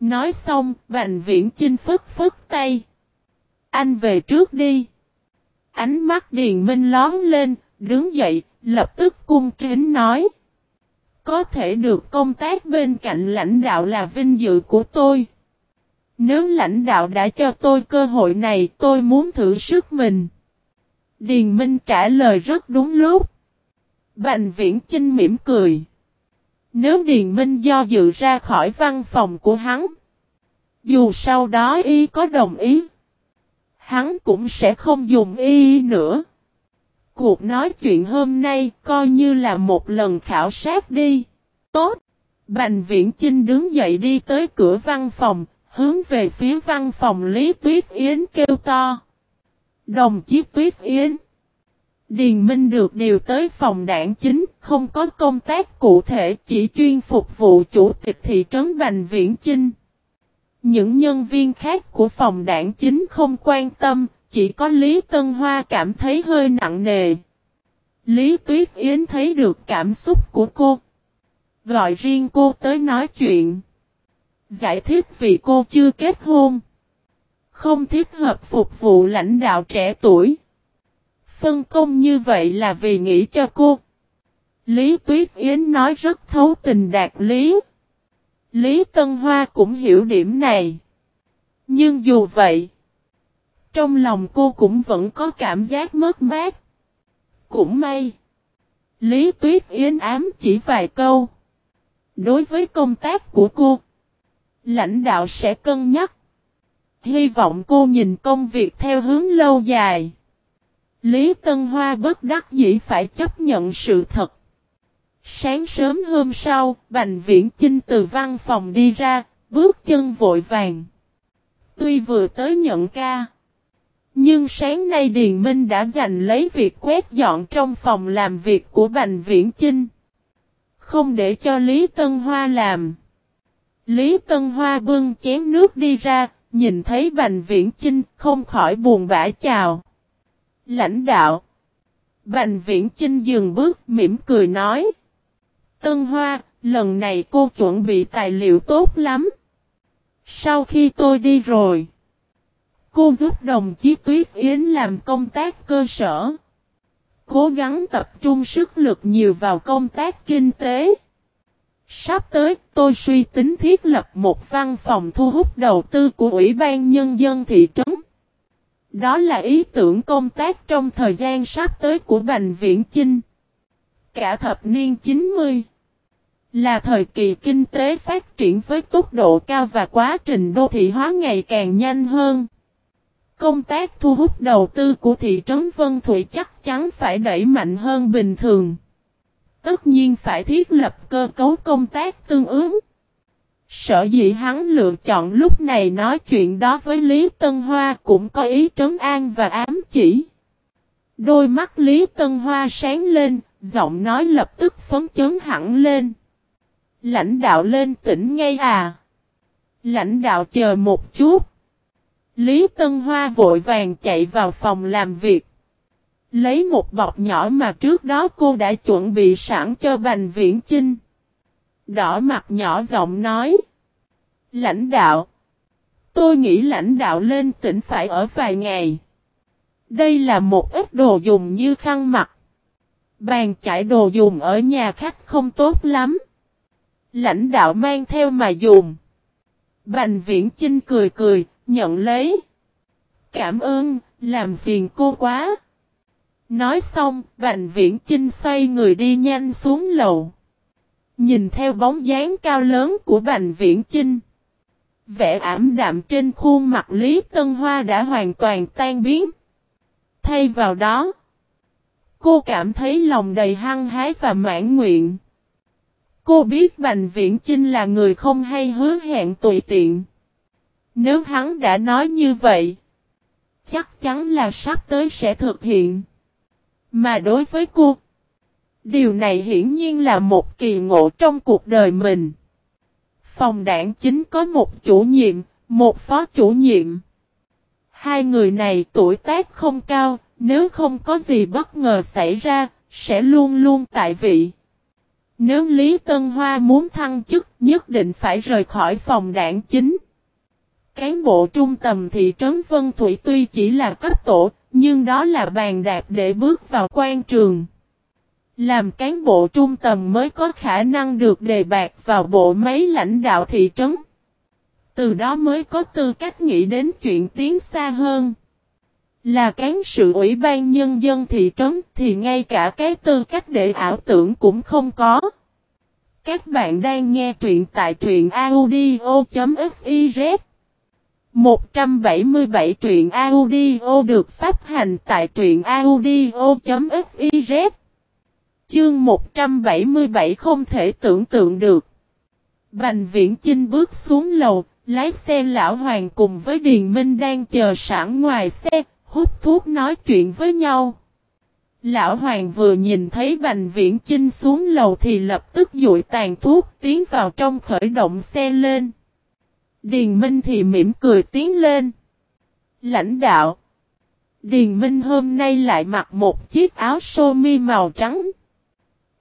Nói xong, Bành Viễn Chinh phức phức tay. Anh về trước đi. Ánh mắt Điền Minh lón lên, đứng dậy, lập tức cung kính nói. Có thể được công tác bên cạnh lãnh đạo là vinh dự của tôi. Nếu lãnh đạo đã cho tôi cơ hội này tôi muốn thử sức mình. Điền Minh trả lời rất đúng lúc. Bành viễn Trinh mỉm cười. Nếu Điền Minh do dự ra khỏi văn phòng của hắn. Dù sau đó y có đồng ý. Hắn cũng sẽ không dùng y nữa. Cuộc nói chuyện hôm nay coi như là một lần khảo sát đi. Tốt. Bành viễn Trinh đứng dậy đi tới cửa văn phòng, hướng về phía văn phòng Lý Tuyết Yến kêu to. Đồng chí Tuyết Yến. Điền Minh được điều tới phòng đảng chính, không có công tác cụ thể chỉ chuyên phục vụ chủ tịch thị trấn Bành Viễn Chinh. Những nhân viên khác của phòng đảng chính không quan tâm, chỉ có Lý Tân Hoa cảm thấy hơi nặng nề. Lý Tuyết Yến thấy được cảm xúc của cô. Gọi riêng cô tới nói chuyện. Giải thích vì cô chưa kết hôn. Không thích hợp phục vụ lãnh đạo trẻ tuổi. Phân công như vậy là vì nghĩ cho cô. Lý Tuyết Yến nói rất thấu tình đạt lý. Lý Tân Hoa cũng hiểu điểm này. Nhưng dù vậy, trong lòng cô cũng vẫn có cảm giác mất mát. Cũng may. Lý Tuyết Yến ám chỉ vài câu. Đối với công tác của cô, lãnh đạo sẽ cân nhắc. Hy vọng cô nhìn công việc theo hướng lâu dài. Lý Tân Hoa bất đắc dĩ phải chấp nhận sự thật. Sáng sớm hôm sau, Bành Viễn Chinh từ văn phòng đi ra, bước chân vội vàng. Tuy vừa tới nhận ca, nhưng sáng nay Điền Minh đã giành lấy việc quét dọn trong phòng làm việc của Bành Viễn Chinh. Không để cho Lý Tân Hoa làm. Lý Tân Hoa bưng chén nước đi ra, nhìn thấy Bành Viễn Chinh không khỏi buồn bã chào. Lãnh đạo. Bành Viễn Chinh dừng bước mỉm cười nói. Tân Hoa, lần này cô chuẩn bị tài liệu tốt lắm. Sau khi tôi đi rồi, cô giúp đồng chí Tuyết Yến làm công tác cơ sở. Cố gắng tập trung sức lực nhiều vào công tác kinh tế. Sắp tới, tôi suy tính thiết lập một văn phòng thu hút đầu tư của Ủy ban Nhân dân thị trấn. Đó là ý tưởng công tác trong thời gian sắp tới của Bành Viễn Chinh. Cả thập niên 90 là thời kỳ kinh tế phát triển với tốc độ cao và quá trình đô thị hóa ngày càng nhanh hơn. Công tác thu hút đầu tư của thị trấn Vân Thủy chắc chắn phải đẩy mạnh hơn bình thường. Tất nhiên phải thiết lập cơ cấu công tác tương ứng. Sở dĩ hắn lựa chọn lúc này nói chuyện đó với Lý Tân Hoa cũng có ý trấn an và ám chỉ. Đôi mắt Lý Tân Hoa sáng lên, giọng nói lập tức phấn chấn hẳn lên. Lãnh đạo lên tỉnh ngay à? Lãnh đạo chờ một chút. Lý Tân Hoa vội vàng chạy vào phòng làm việc. Lấy một bọc nhỏ mà trước đó cô đã chuẩn bị sẵn cho Bành Viễn Chinh. Đỏ mặt nhỏ giọng nói. Lãnh đạo. Tôi nghĩ lãnh đạo lên tỉnh phải ở vài ngày. Đây là một ít đồ dùng như khăn mặt. Bàn chải đồ dùng ở nhà khách không tốt lắm. Lãnh đạo mang theo mà dùng. Bành viễn Chinh cười cười, nhận lấy. Cảm ơn, làm phiền cô quá. Nói xong, Bành Viễn Chinh xoay người đi nhanh xuống lầu. Nhìn theo bóng dáng cao lớn của Bành Viễn Chinh. Vẻ ảm đạm trên khuôn mặt Lý Tân Hoa đã hoàn toàn tan biến. Thay vào đó, cô cảm thấy lòng đầy hăng hái và mãn nguyện. Cô biết Bành Viễn Chinh là người không hay hứa hẹn tùy tiện. Nếu hắn đã nói như vậy, chắc chắn là sắp tới sẽ thực hiện. Mà đối với cô, điều này hiển nhiên là một kỳ ngộ trong cuộc đời mình. Phòng đảng chính có một chủ nhiệm, một phó chủ nhiệm. Hai người này tuổi tác không cao, nếu không có gì bất ngờ xảy ra, sẽ luôn luôn tại vị. Nếu Lý Tân Hoa muốn thăng chức, nhất định phải rời khỏi phòng đảng chính. Cán bộ trung tầm thị trấn Vân Thủy tuy chỉ là cấp tổ, nhưng đó là bàn đạp để bước vào quan trường. Làm cán bộ trung tầm mới có khả năng được đề bạc vào bộ máy lãnh đạo thị trấn. Từ đó mới có tư cách nghĩ đến chuyện tiến xa hơn. Là cán sự ủy ban nhân dân thị trấn thì ngay cả cái tư cách để ảo tưởng cũng không có. Các bạn đang nghe truyện tại truyện audio.fiz 177 truyện audio được phát hành tại truyện audio.fiz Chương 177 không thể tưởng tượng được. Bành viễn Chinh bước xuống lầu, lái xe lão hoàng cùng với Điền Minh đang chờ sẵn ngoài xe, hút thuốc nói chuyện với nhau. Lão hoàng vừa nhìn thấy Bành Viễn Chinh xuống lầu thì lập tức dụi tàn thuốc tiến vào trong khởi động xe lên. Điền Minh thì mỉm cười tiến lên. Lãnh đạo. Điền Minh hôm nay lại mặc một chiếc áo sơ mi màu trắng.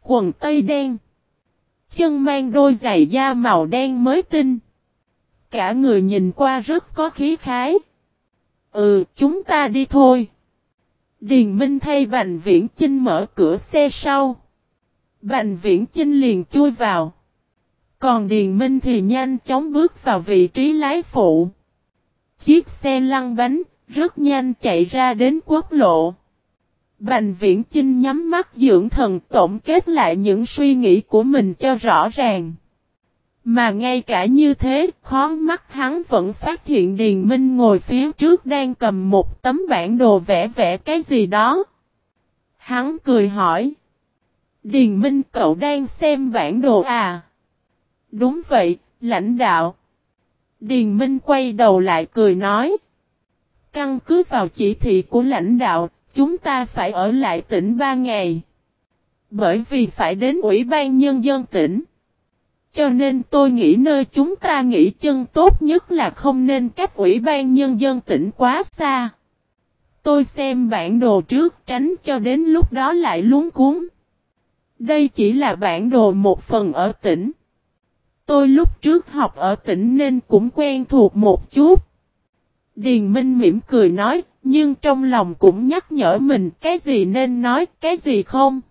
Quần tây đen. Chân mang đôi giày da màu đen mới tinh. Cả người nhìn qua rất có khí khái. Ừ, chúng ta đi thôi. Điền Minh thay Bành Viễn Chinh mở cửa xe sau. Bành Viễn Chinh liền chui vào. Còn Điền Minh thì nhanh chóng bước vào vị trí lái phụ. Chiếc xe lăn bánh, rất nhanh chạy ra đến quốc lộ. Bành viễn Chinh nhắm mắt dưỡng thần tổng kết lại những suy nghĩ của mình cho rõ ràng. Mà ngay cả như thế, khó mắt hắn vẫn phát hiện Điền Minh ngồi phía trước đang cầm một tấm bản đồ vẽ vẽ cái gì đó. Hắn cười hỏi. Điền Minh cậu đang xem bản đồ à? Đúng vậy, lãnh đạo. Điền Minh quay đầu lại cười nói. Căn cứ vào chỉ thị của lãnh đạo, chúng ta phải ở lại tỉnh ba ngày. Bởi vì phải đến Ủy ban Nhân dân tỉnh cho nên tôi nghĩ nơi chúng ta nghĩ chân tốt nhất là không nên cách ủy ban nhân dân tỉnh quá xa. Tôi xem bản đồ trước tránh cho đến lúc đó lại luống cuốn. Đây chỉ là bản đồ một phần ở tỉnh. Tôi lúc trước học ở tỉnh nên cũng quen thuộc một chút. Điền Minh mỉm cười nói, nhưng trong lòng cũng nhắc nhở mình cái gì nên nói, cái gì không.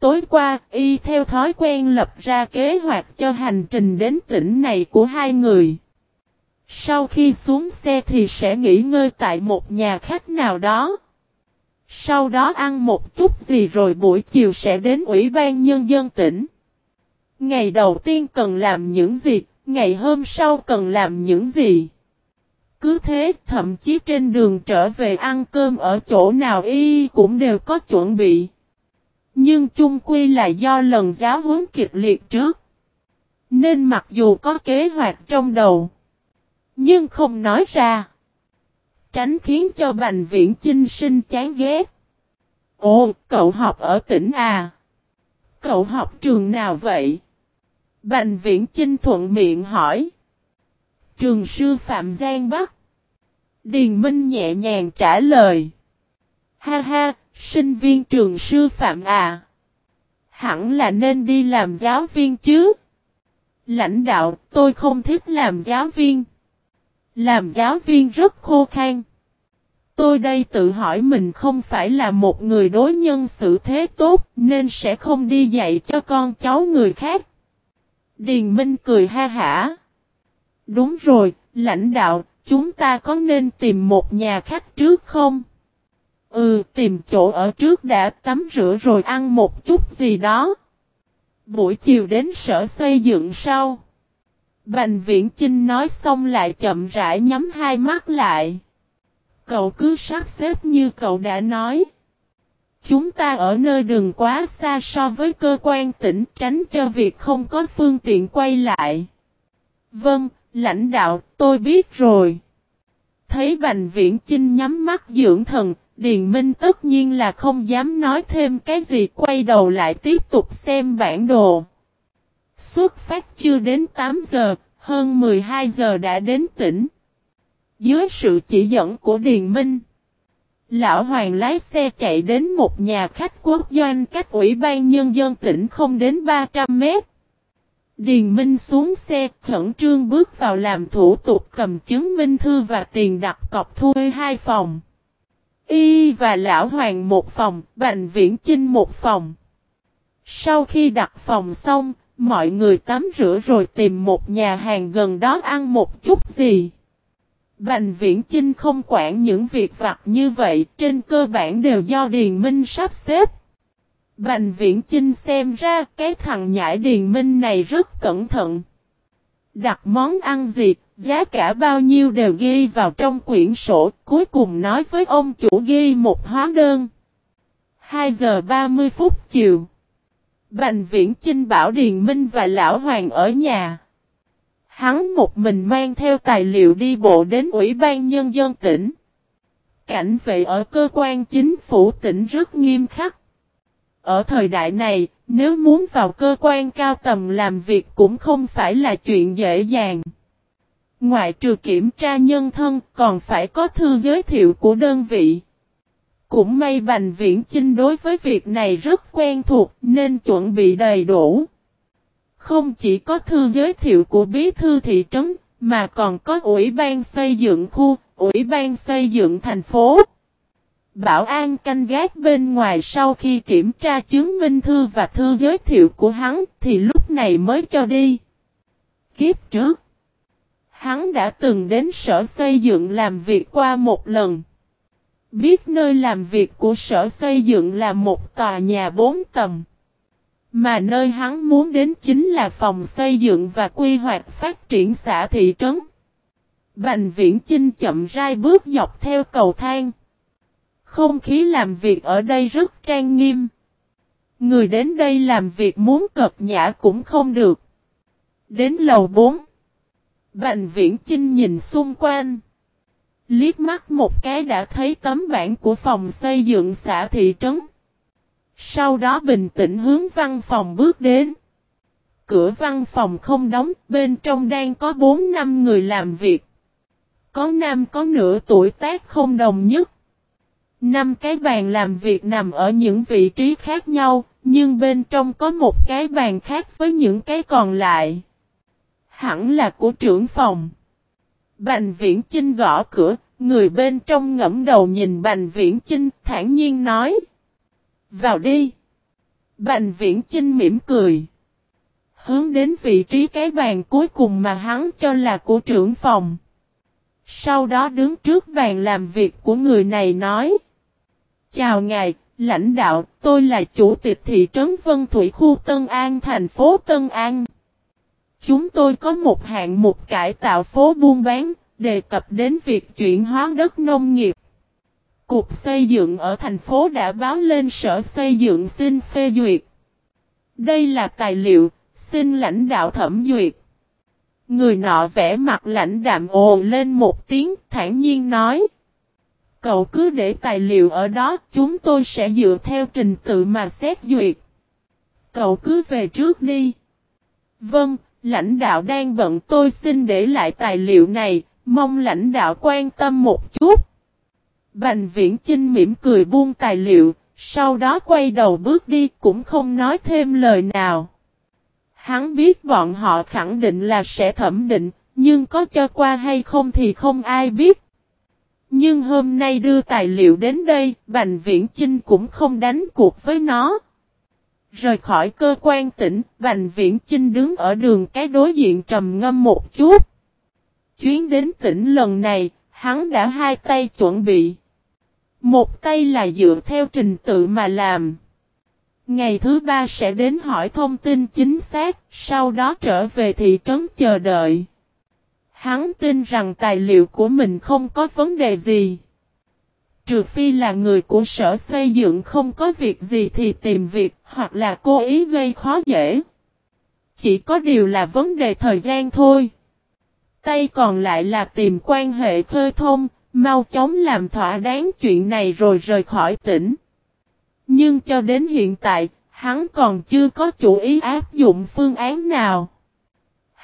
Tối qua, y theo thói quen lập ra kế hoạch cho hành trình đến tỉnh này của hai người. Sau khi xuống xe thì sẽ nghỉ ngơi tại một nhà khách nào đó. Sau đó ăn một chút gì rồi buổi chiều sẽ đến Ủy ban Nhân dân tỉnh. Ngày đầu tiên cần làm những gì, ngày hôm sau cần làm những gì. Cứ thế, thậm chí trên đường trở về ăn cơm ở chỗ nào y cũng đều có chuẩn bị. Nhưng chung quy là do lần giáo huấn kịch liệt trước. Nên mặc dù có kế hoạch trong đầu, nhưng không nói ra. Tránh khiến cho Bành Viễn Chinh sinh chán ghét. Ồ, cậu học ở tỉnh à? Cậu học trường nào vậy? Bành Viễn Chinh thuận miệng hỏi. Trường sư Phạm Giang Bắc. Điền Minh nhẹ nhàng trả lời. Ha ha, sinh viên trường sư Phạm à. Hẳn là nên đi làm giáo viên chứ. Lãnh đạo, tôi không thích làm giáo viên. Làm giáo viên rất khô khan. Tôi đây tự hỏi mình không phải là một người đối nhân xử thế tốt nên sẽ không đi dạy cho con cháu người khác. Điền Minh cười ha hả. Đúng rồi, lãnh đạo, chúng ta có nên tìm một nhà khách trước không? Ừ, tìm chỗ ở trước đã tắm rửa rồi ăn một chút gì đó. Buổi chiều đến sở xây dựng sau. Bành viễn Chinh nói xong lại chậm rãi nhắm hai mắt lại. Cậu cứ sắp xếp như cậu đã nói. Chúng ta ở nơi đường quá xa so với cơ quan tỉnh tránh cho việc không có phương tiện quay lại. Vâng, lãnh đạo, tôi biết rồi. Thấy Bành Viễn Chinh nhắm mắt dưỡng thần, Điền Minh tất nhiên là không dám nói thêm cái gì quay đầu lại tiếp tục xem bản đồ. Xuất phát chưa đến 8 giờ, hơn 12 giờ đã đến tỉnh. Dưới sự chỉ dẫn của Điền Minh, Lão Hoàng lái xe chạy đến một nhà khách quốc doanh cách Ủy ban Nhân dân tỉnh không đến 300 mét. Điền Minh xuống xe khẩn trương bước vào làm thủ tục cầm chứng minh thư và tiền đặt cọc thuê hai phòng. Y và Lão Hoàng một phòng, Bành Viễn Chinh một phòng. Sau khi đặt phòng xong, mọi người tắm rửa rồi tìm một nhà hàng gần đó ăn một chút gì. Bành Viễn Chinh không quản những việc vặt như vậy, trên cơ bản đều do Điền Minh sắp xếp. Bành Viễn Chinh xem ra cái thằng nhãi Điền Minh này rất cẩn thận. Đặt món ăn gì, giá cả bao nhiêu đều ghi vào trong quyển sổ, cuối cùng nói với ông chủ ghi một hóa đơn. 2 giờ 30 phút chiều. Bành Viễn Chinh bảo Điền Minh và Lão Hoàng ở nhà. Hắn một mình mang theo tài liệu đi bộ đến Ủy ban Nhân dân tỉnh. Cảnh vệ ở cơ quan chính phủ tỉnh rất nghiêm khắc. Ở thời đại này, nếu muốn vào cơ quan cao tầm làm việc cũng không phải là chuyện dễ dàng. Ngoại trừ kiểm tra nhân thân còn phải có thư giới thiệu của đơn vị. Cũng may Bành Viễn Chinh đối với việc này rất quen thuộc nên chuẩn bị đầy đủ. Không chỉ có thư giới thiệu của bí thư thị trấn, mà còn có ủy ban xây dựng khu, ủy ban xây dựng thành phố. Bảo an canh gác bên ngoài sau khi kiểm tra chứng minh thư và thư giới thiệu của hắn thì lúc này mới cho đi. Kiếp trước, hắn đã từng đến sở xây dựng làm việc qua một lần. Biết nơi làm việc của sở xây dựng là một tòa nhà bốn tầng. Mà nơi hắn muốn đến chính là phòng xây dựng và quy hoạch phát triển xã thị trấn. Bành viễn Chinh chậm rãi bước dọc theo cầu thang. Không khí làm việc ở đây rất trang nghiêm. Người đến đây làm việc muốn cập nhã cũng không được. Đến lầu 4. Bành viễn Chinh nhìn xung quanh. Liếc mắt một cái đã thấy tấm bản của phòng xây dựng xã thị trấn. Sau đó bình tĩnh hướng văn phòng bước đến. cửa văn phòng không đóng, bên trong đang có 4 năm người làm việc. Có nam có nửa tuổi tác không đồng nhất. Năm cái bàn làm việc nằm ở những vị trí khác nhau, nhưng bên trong có một cái bàn khác với những cái còn lại. Hẳn là của trưởng phòng. Bành viễn Chinh gõ cửa, người bên trong ngẫm đầu nhìn Bành viễn Chinh thản nhiên nói. Vào đi. Bành viễn Chinh mỉm cười. Hướng đến vị trí cái bàn cuối cùng mà hắn cho là của trưởng phòng. Sau đó đứng trước bàn làm việc của người này nói. Chào ngài, lãnh đạo, tôi là chủ tịch thị trấn Vân Thủy khu Tân An thành phố Tân An. Chúng tôi có một hạng mục cải tạo phố buôn bán, đề cập đến việc chuyển hóa đất nông nghiệp. Cục xây dựng ở thành phố đã báo lên sở xây dựng xin phê duyệt. Đây là tài liệu, xin lãnh đạo thẩm duyệt. Người nọ vẽ mặt lãnh đạm ồ lên một tiếng thản nhiên nói. Cậu cứ để tài liệu ở đó, chúng tôi sẽ dựa theo trình tự mà xét duyệt. Cậu cứ về trước đi. Vâng, lãnh đạo đang bận tôi xin để lại tài liệu này, mong lãnh đạo quan tâm một chút. Bành viễn Chinh mỉm cười buông tài liệu, sau đó quay đầu bước đi cũng không nói thêm lời nào. Hắn biết bọn họ khẳng định là sẽ thẩm định, nhưng có cho qua hay không thì không ai biết. Nhưng hôm nay đưa tài liệu đến đây, Bành Viễn Chinh cũng không đánh cuộc với nó. Rời khỏi cơ quan tỉnh, Bành Viễn Chinh đứng ở đường cái đối diện trầm ngâm một chút. Chuyến đến tỉnh lần này, hắn đã hai tay chuẩn bị. Một tay là dựa theo trình tự mà làm. Ngày thứ ba sẽ đến hỏi thông tin chính xác, sau đó trở về thị trấn chờ đợi. Hắn tin rằng tài liệu của mình không có vấn đề gì. Trừ phi là người của sở xây dựng không có việc gì thì tìm việc hoặc là cố ý gây khó dễ. Chỉ có điều là vấn đề thời gian thôi. Tay còn lại là tìm quan hệ khơi thông, mau chóng làm thỏa đáng chuyện này rồi rời khỏi tỉnh. Nhưng cho đến hiện tại, hắn còn chưa có chủ ý áp dụng phương án nào.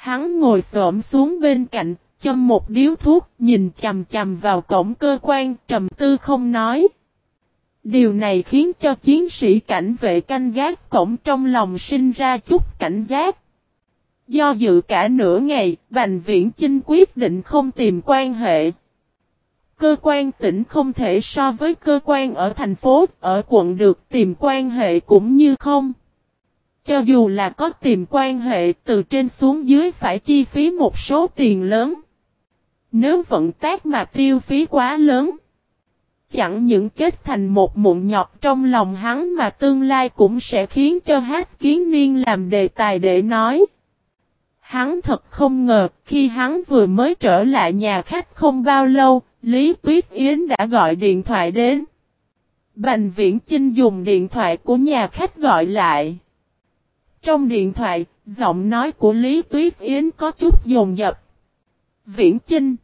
Hắn ngồi xổm xuống bên cạnh, châm một điếu thuốc, nhìn chầm chầm vào cổng cơ quan, trầm tư không nói. Điều này khiến cho chiến sĩ cảnh vệ canh gác cổng trong lòng sinh ra chút cảnh giác. Do dự cả nửa ngày, Bành Viễn Chinh quyết định không tìm quan hệ. Cơ quan tỉnh không thể so với cơ quan ở thành phố, ở quận được tìm quan hệ cũng như không. Cho dù là có tìm quan hệ từ trên xuống dưới phải chi phí một số tiền lớn. Nếu vận tác mà tiêu phí quá lớn. Chẳng những kết thành một mụn nhọt trong lòng hắn mà tương lai cũng sẽ khiến cho hát kiến niên làm đề tài để nói. Hắn thật không ngờ khi hắn vừa mới trở lại nhà khách không bao lâu, Lý Tuyết Yến đã gọi điện thoại đến. Bành Viễn Chinh dùng điện thoại của nhà khách gọi lại. Trong điện thoại, giọng nói của Lý Tuyết Yến có chút dồn dập. Viễn Chinh.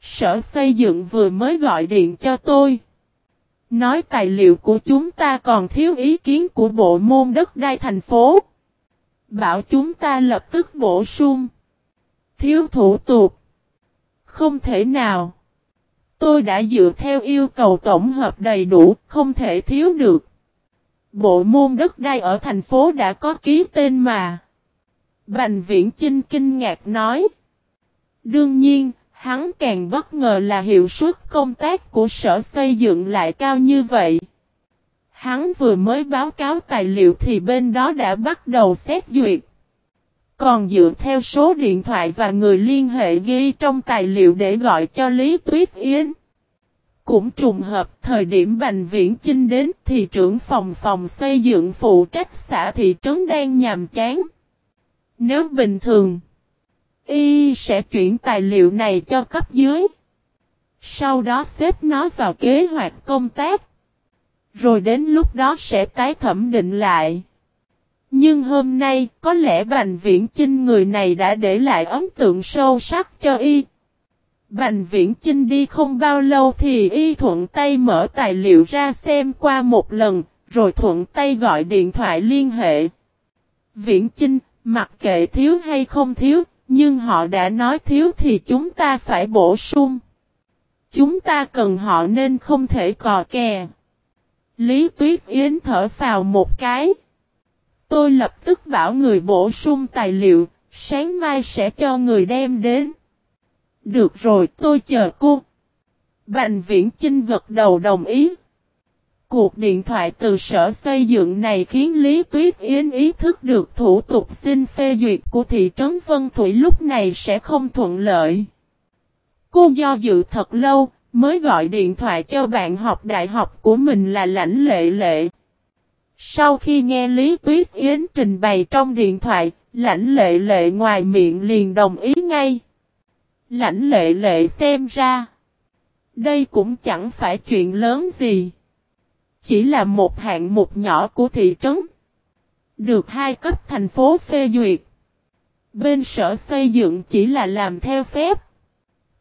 Sở xây dựng vừa mới gọi điện cho tôi. Nói tài liệu của chúng ta còn thiếu ý kiến của bộ môn đất đai thành phố. Bảo chúng ta lập tức bổ sung. Thiếu thủ tục. Không thể nào. Tôi đã dựa theo yêu cầu tổng hợp đầy đủ, không thể thiếu được. Bộ môn đất đai ở thành phố đã có ký tên mà. Bành viễn Chinh kinh ngạc nói. Đương nhiên, hắn càng bất ngờ là hiệu suất công tác của sở xây dựng lại cao như vậy. Hắn vừa mới báo cáo tài liệu thì bên đó đã bắt đầu xét duyệt. Còn dựa theo số điện thoại và người liên hệ ghi trong tài liệu để gọi cho Lý Tuyết Yến. Cũng trùng hợp thời điểm Bành Viễn Chinh đến thì trưởng phòng phòng xây dựng phụ trách xã thị trấn đang nhàm chán. Nếu bình thường, y sẽ chuyển tài liệu này cho cấp dưới. Sau đó xếp nó vào kế hoạch công tác. Rồi đến lúc đó sẽ tái thẩm định lại. Nhưng hôm nay, có lẽ Bành Viễn Chinh người này đã để lại ấn tượng sâu sắc cho y. Bành Viễn Chinh đi không bao lâu thì y thuận tay mở tài liệu ra xem qua một lần, rồi thuận tay gọi điện thoại liên hệ. Viễn Chinh, mặc kệ thiếu hay không thiếu, nhưng họ đã nói thiếu thì chúng ta phải bổ sung. Chúng ta cần họ nên không thể cò kè. Lý Tuyết Yến thở vào một cái. Tôi lập tức bảo người bổ sung tài liệu, sáng mai sẽ cho người đem đến. Được rồi tôi chờ cô. Bành Viễn Chinh gật đầu đồng ý. Cuộc điện thoại từ sở xây dựng này khiến Lý Tuyết Yến ý thức được thủ tục xin phê duyệt của thị trấn Vân Thủy lúc này sẽ không thuận lợi. Cô do dự thật lâu, mới gọi điện thoại cho bạn học đại học của mình là Lãnh Lệ Lệ. Sau khi nghe Lý Tuyết Yến trình bày trong điện thoại, Lãnh Lệ Lệ ngoài miệng liền đồng ý ngay. Lãnh Lệ Lệ xem ra, đây cũng chẳng phải chuyện lớn gì. Chỉ là một hạng mục nhỏ của thị trấn. Được hai cấp thành phố phê duyệt. Bên sở xây dựng chỉ là làm theo phép.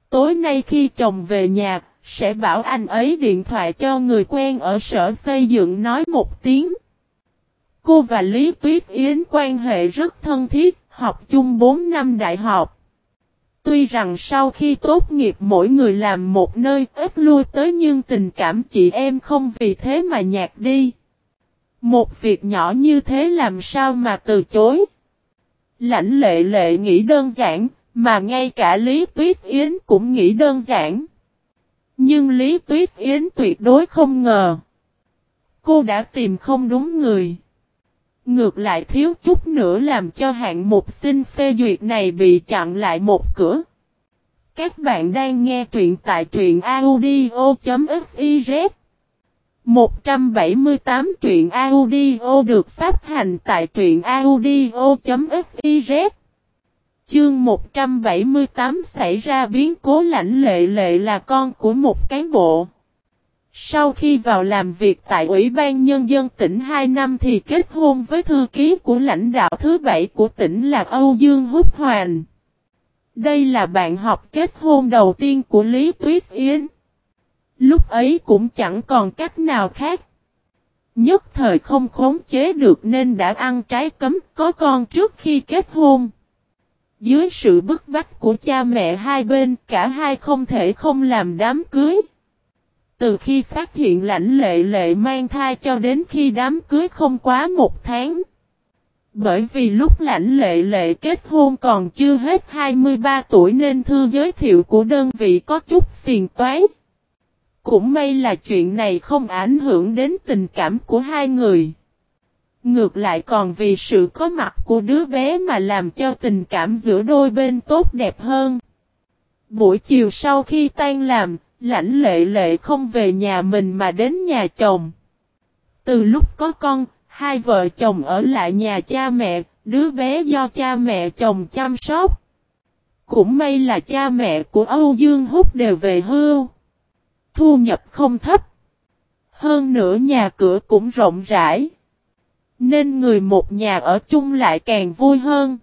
Tối nay khi chồng về nhà, sẽ bảo anh ấy điện thoại cho người quen ở sở xây dựng nói một tiếng. Cô và Lý Tuyết Yến quan hệ rất thân thiết, học chung 4 năm đại học. Tuy rằng sau khi tốt nghiệp mỗi người làm một nơi ít lui tới nhưng tình cảm chị em không vì thế mà nhạt đi. Một việc nhỏ như thế làm sao mà từ chối. Lãnh lệ lệ nghĩ đơn giản, mà ngay cả Lý Tuyết Yến cũng nghĩ đơn giản. Nhưng Lý Tuyết Yến tuyệt đối không ngờ. Cô đã tìm không đúng người. Ngược lại thiếu chút nữa làm cho hạng mục xin phê duyệt này bị chặn lại một cửa. Các bạn đang nghe truyện tại truyện audio.fiz 178 truyện audio được phát hành tại truyện audio.fiz Chương 178 xảy ra biến cố lãnh lệ lệ là con của một cán bộ. Sau khi vào làm việc tại Ủy ban Nhân dân tỉnh 2 năm thì kết hôn với thư ký của lãnh đạo thứ bảy của tỉnh là Âu Dương Húc Hoàn. Đây là bạn học kết hôn đầu tiên của Lý Tuyết Yến. Lúc ấy cũng chẳng còn cách nào khác. Nhất thời không khống chế được nên đã ăn trái cấm, có con trước khi kết hôn. Dưới sự bức bách của cha mẹ hai bên, cả hai không thể không làm đám cưới. Từ khi phát hiện lãnh lệ lệ mang thai cho đến khi đám cưới không quá một tháng. Bởi vì lúc lãnh lệ lệ kết hôn còn chưa hết 23 tuổi nên thư giới thiệu của đơn vị có chút phiền toái. Cũng may là chuyện này không ảnh hưởng đến tình cảm của hai người. Ngược lại còn vì sự có mặt của đứa bé mà làm cho tình cảm giữa đôi bên tốt đẹp hơn. Buổi chiều sau khi tan làm, lãnh lệ lệ không về nhà mình mà đến nhà chồng. Từ lúc có con, hai vợ chồng ở lại nhà cha mẹ, đứa bé do cha mẹ chồng chăm sóc. Cũng may là cha mẹ của Âu Dương Húc đều về hưu. Thu nhập không thấp. Hơn nữa nhà cửa cũng rộng rãi. Nên người một nhà ở chung lại càng vui hơn.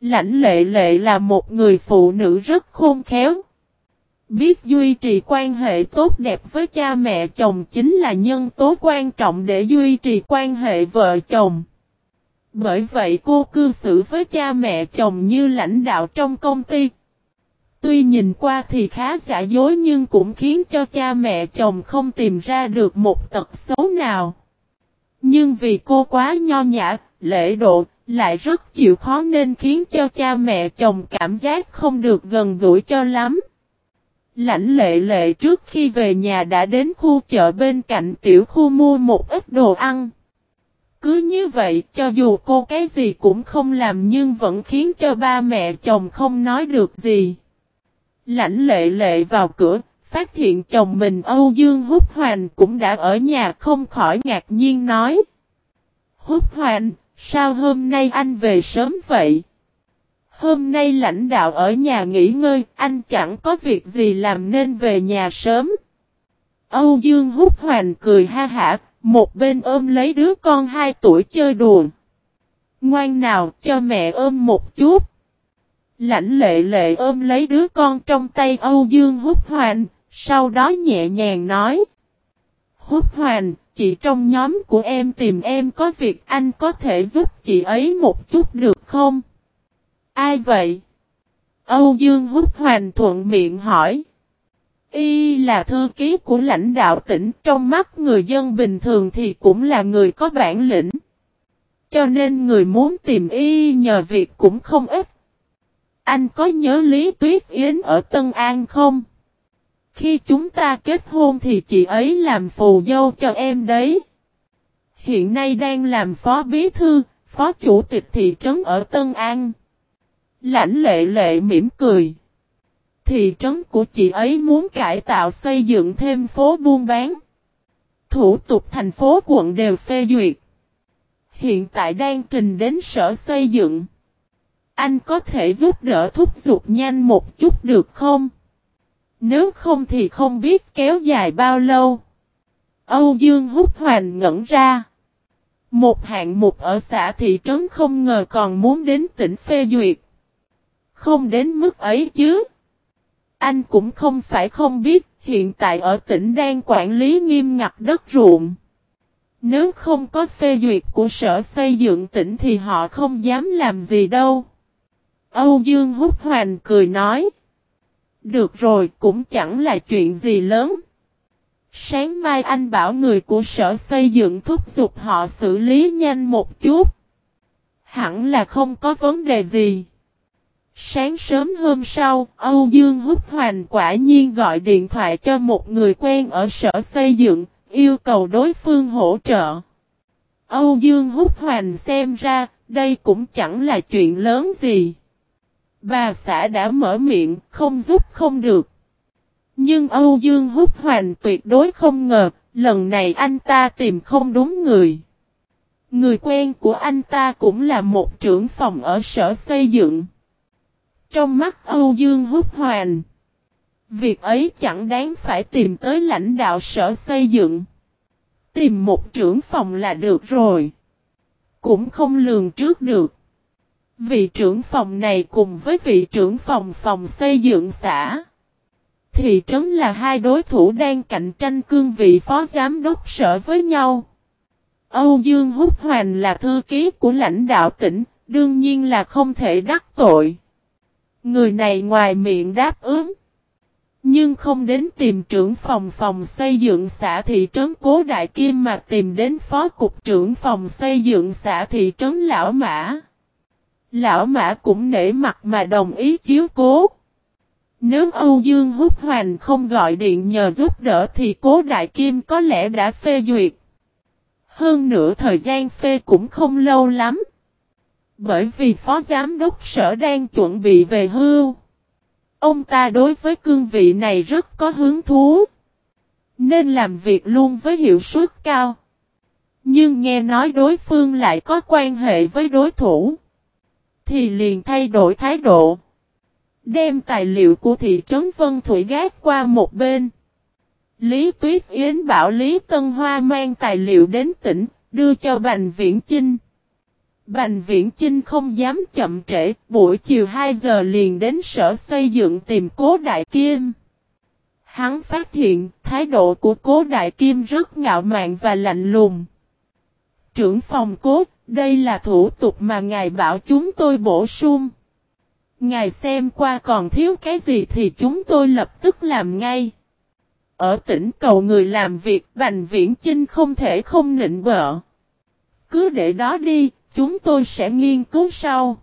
Lãnh lệ lệ là một người phụ nữ rất khôn khéo. Biết duy trì quan hệ tốt đẹp với cha mẹ chồng chính là nhân tố quan trọng để duy trì quan hệ vợ chồng. Bởi vậy cô cư xử với cha mẹ chồng như lãnh đạo trong công ty. Tuy nhìn qua thì khá giả dối nhưng cũng khiến cho cha mẹ chồng không tìm ra được một tật xấu nào. Nhưng vì cô quá nho nhã, lễ độ, lại rất chịu khó nên khiến cho cha mẹ chồng cảm giác không được gần gũi cho lắm. Lãnh lệ lệ trước khi về nhà đã đến khu chợ bên cạnh tiểu khu mua một ít đồ ăn. Cứ như vậy cho dù cô cái gì cũng không làm nhưng vẫn khiến cho ba mẹ chồng không nói được gì. Lãnh lệ lệ vào cửa, phát hiện chồng mình Âu Dương Húc Hoành cũng đã ở nhà không khỏi ngạc nhiên nói. Húc Hoành, sao hôm nay anh về sớm vậy? Hôm nay lãnh đạo ở nhà nghỉ ngơi, anh chẳng có việc gì làm nên về nhà sớm. Âu Dương hút hoành cười ha hả, một bên ôm lấy đứa con 2 tuổi chơi đùa. Ngoan nào, cho mẹ ôm một chút. Lãnh lệ lệ ôm lấy đứa con trong tay Âu Dương hút hoành, sau đó nhẹ nhàng nói. Hút hoành, chị trong nhóm của em tìm em có việc anh có thể giúp chị ấy một chút được không? Ai vậy? Âu Dương Húc Hoành thuận miệng hỏi. Y là thư ký của lãnh đạo tỉnh trong mắt người dân bình thường thì cũng là người có bản lĩnh. Cho nên người muốn tìm Y nhờ việc cũng không ít. Anh có nhớ Lý Tuyết Yến ở Tân An không? Khi chúng ta kết hôn thì chị ấy làm phù dâu cho em đấy. Hiện nay đang làm phó bí thư, phó chủ tịch thị trấn ở Tân An. Lãnh lệ lệ mỉm cười. Thị trấn của chị ấy muốn cải tạo xây dựng thêm phố buôn bán. Thủ tục thành phố quận đều phê duyệt. Hiện tại đang trình đến sở xây dựng. Anh có thể giúp đỡ thúc giục nhanh một chút được không? Nếu không thì không biết kéo dài bao lâu. Âu Dương hút hoành ngẩn ra. Một hạng mục ở xã thị trấn không ngờ còn muốn đến tỉnh phê duyệt. Không đến mức ấy chứ. Anh cũng không phải không biết, hiện tại ở tỉnh đang quản lý nghiêm ngặt đất ruộng. Nếu không có phê duyệt của sở xây dựng tỉnh thì họ không dám làm gì đâu. Âu Dương hút hoành cười nói. Được rồi, cũng chẳng là chuyện gì lớn. Sáng mai anh bảo người của sở xây dựng thúc giục họ xử lý nhanh một chút. Hẳn là không có vấn đề gì. Sáng sớm hôm sau, Âu Dương Húc Hoành quả nhiên gọi điện thoại cho một người quen ở sở xây dựng, yêu cầu đối phương hỗ trợ. Âu Dương Húc Hoành xem ra, đây cũng chẳng là chuyện lớn gì. Bà xã đã mở miệng, không giúp không được. Nhưng Âu Dương Húc Hoành tuyệt đối không ngờ, lần này anh ta tìm không đúng người. Người quen của anh ta cũng là một trưởng phòng ở sở xây dựng. Trong mắt Âu Dương Húc Hoàn việc ấy chẳng đáng phải tìm tới lãnh đạo sở xây dựng. Tìm một trưởng phòng là được rồi. Cũng không lường trước được. Vị trưởng phòng này cùng với vị trưởng phòng phòng xây dựng xã. Thị trấn là hai đối thủ đang cạnh tranh cương vị phó giám đốc sở với nhau. Âu Dương Húc Hoành là thư ký của lãnh đạo tỉnh, đương nhiên là không thể đắc tội. Người này ngoài miệng đáp ứng. Nhưng không đến tìm trưởng phòng phòng xây dựng xã thị trấn Cố Đại Kim mà tìm đến phó cục trưởng phòng xây dựng xã thị trấn Lão Mã. Lão Mã cũng nể mặt mà đồng ý chiếu cố. Nếu Âu Dương Húc Hoành không gọi điện nhờ giúp đỡ thì Cố Đại Kim có lẽ đã phê duyệt. Hơn nữa thời gian phê cũng không lâu lắm. Bởi vì Phó Giám đốc Sở đang chuẩn bị về hưu. Ông ta đối với cương vị này rất có hứng thú. Nên làm việc luôn với hiệu suất cao. Nhưng nghe nói đối phương lại có quan hệ với đối thủ. Thì liền thay đổi thái độ. Đem tài liệu của thị trấn Vân Thủy gác qua một bên. Lý Tuyết Yến bảo Lý Tân Hoa mang tài liệu đến tỉnh, đưa cho Bành Viễn Chinh. Bành Viễn Chinh không dám chậm trễ, buổi chiều 2 giờ liền đến sở xây dựng tìm Cố Đại Kim. Hắn phát hiện thái độ của Cố Đại Kim rất ngạo mạn và lạnh lùng. Trưởng phòng Cố, đây là thủ tục mà ngài bảo chúng tôi bổ sung. Ngài xem qua còn thiếu cái gì thì chúng tôi lập tức làm ngay. Ở tỉnh cầu người làm việc Bành Viễn Chinh không thể không nịnh bợ. Cứ để đó đi, chúng tôi sẽ nghiên cứu sau.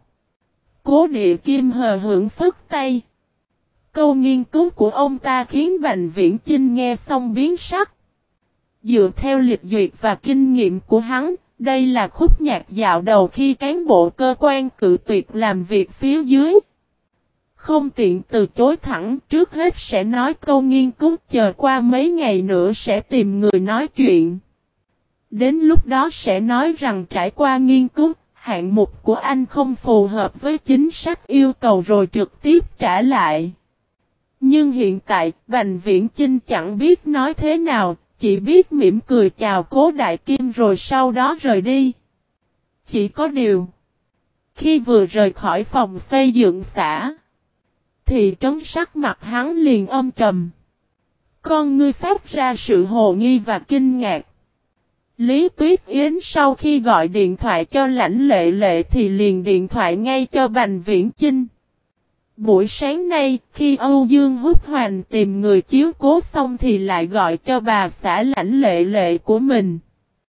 Cố địa kim hờ hưởng phức tay. Câu nghiên cứu của ông ta khiến Bành Viễn Chinh nghe xong biến sắc. Dựa theo lịch duyệt và kinh nghiệm của hắn, đây là khúc nhạc dạo đầu khi cán bộ cơ quan cự tuyệt làm việc phía dưới. Không tiện từ chối thẳng, trước hết sẽ nói câu nghiên cứu chờ qua mấy ngày nữa sẽ tìm người nói chuyện. Đến lúc đó sẽ nói rằng trải qua nghiên cứu, hạng mục của anh không phù hợp với chính sách yêu cầu rồi trực tiếp trả lại. Nhưng hiện tại, Bành Viễn Chinh chẳng biết nói thế nào, chỉ biết mỉm cười chào cố đại kim rồi sau đó rời đi. Chỉ có điều, khi vừa rời khỏi phòng xây dựng xã, thì trấn sắc mặt hắn liền âm trầm. Con ngươi phát ra sự hồ nghi và kinh ngạc. Lý Tuyết Yến sau khi gọi điện thoại cho lãnh lệ lệ thì liền điện thoại ngay cho Bành Viễn Chinh. Buổi sáng nay, khi Âu Dương Húc Hoành tìm người chiếu cố xong thì lại gọi cho bà xã lãnh lệ lệ của mình.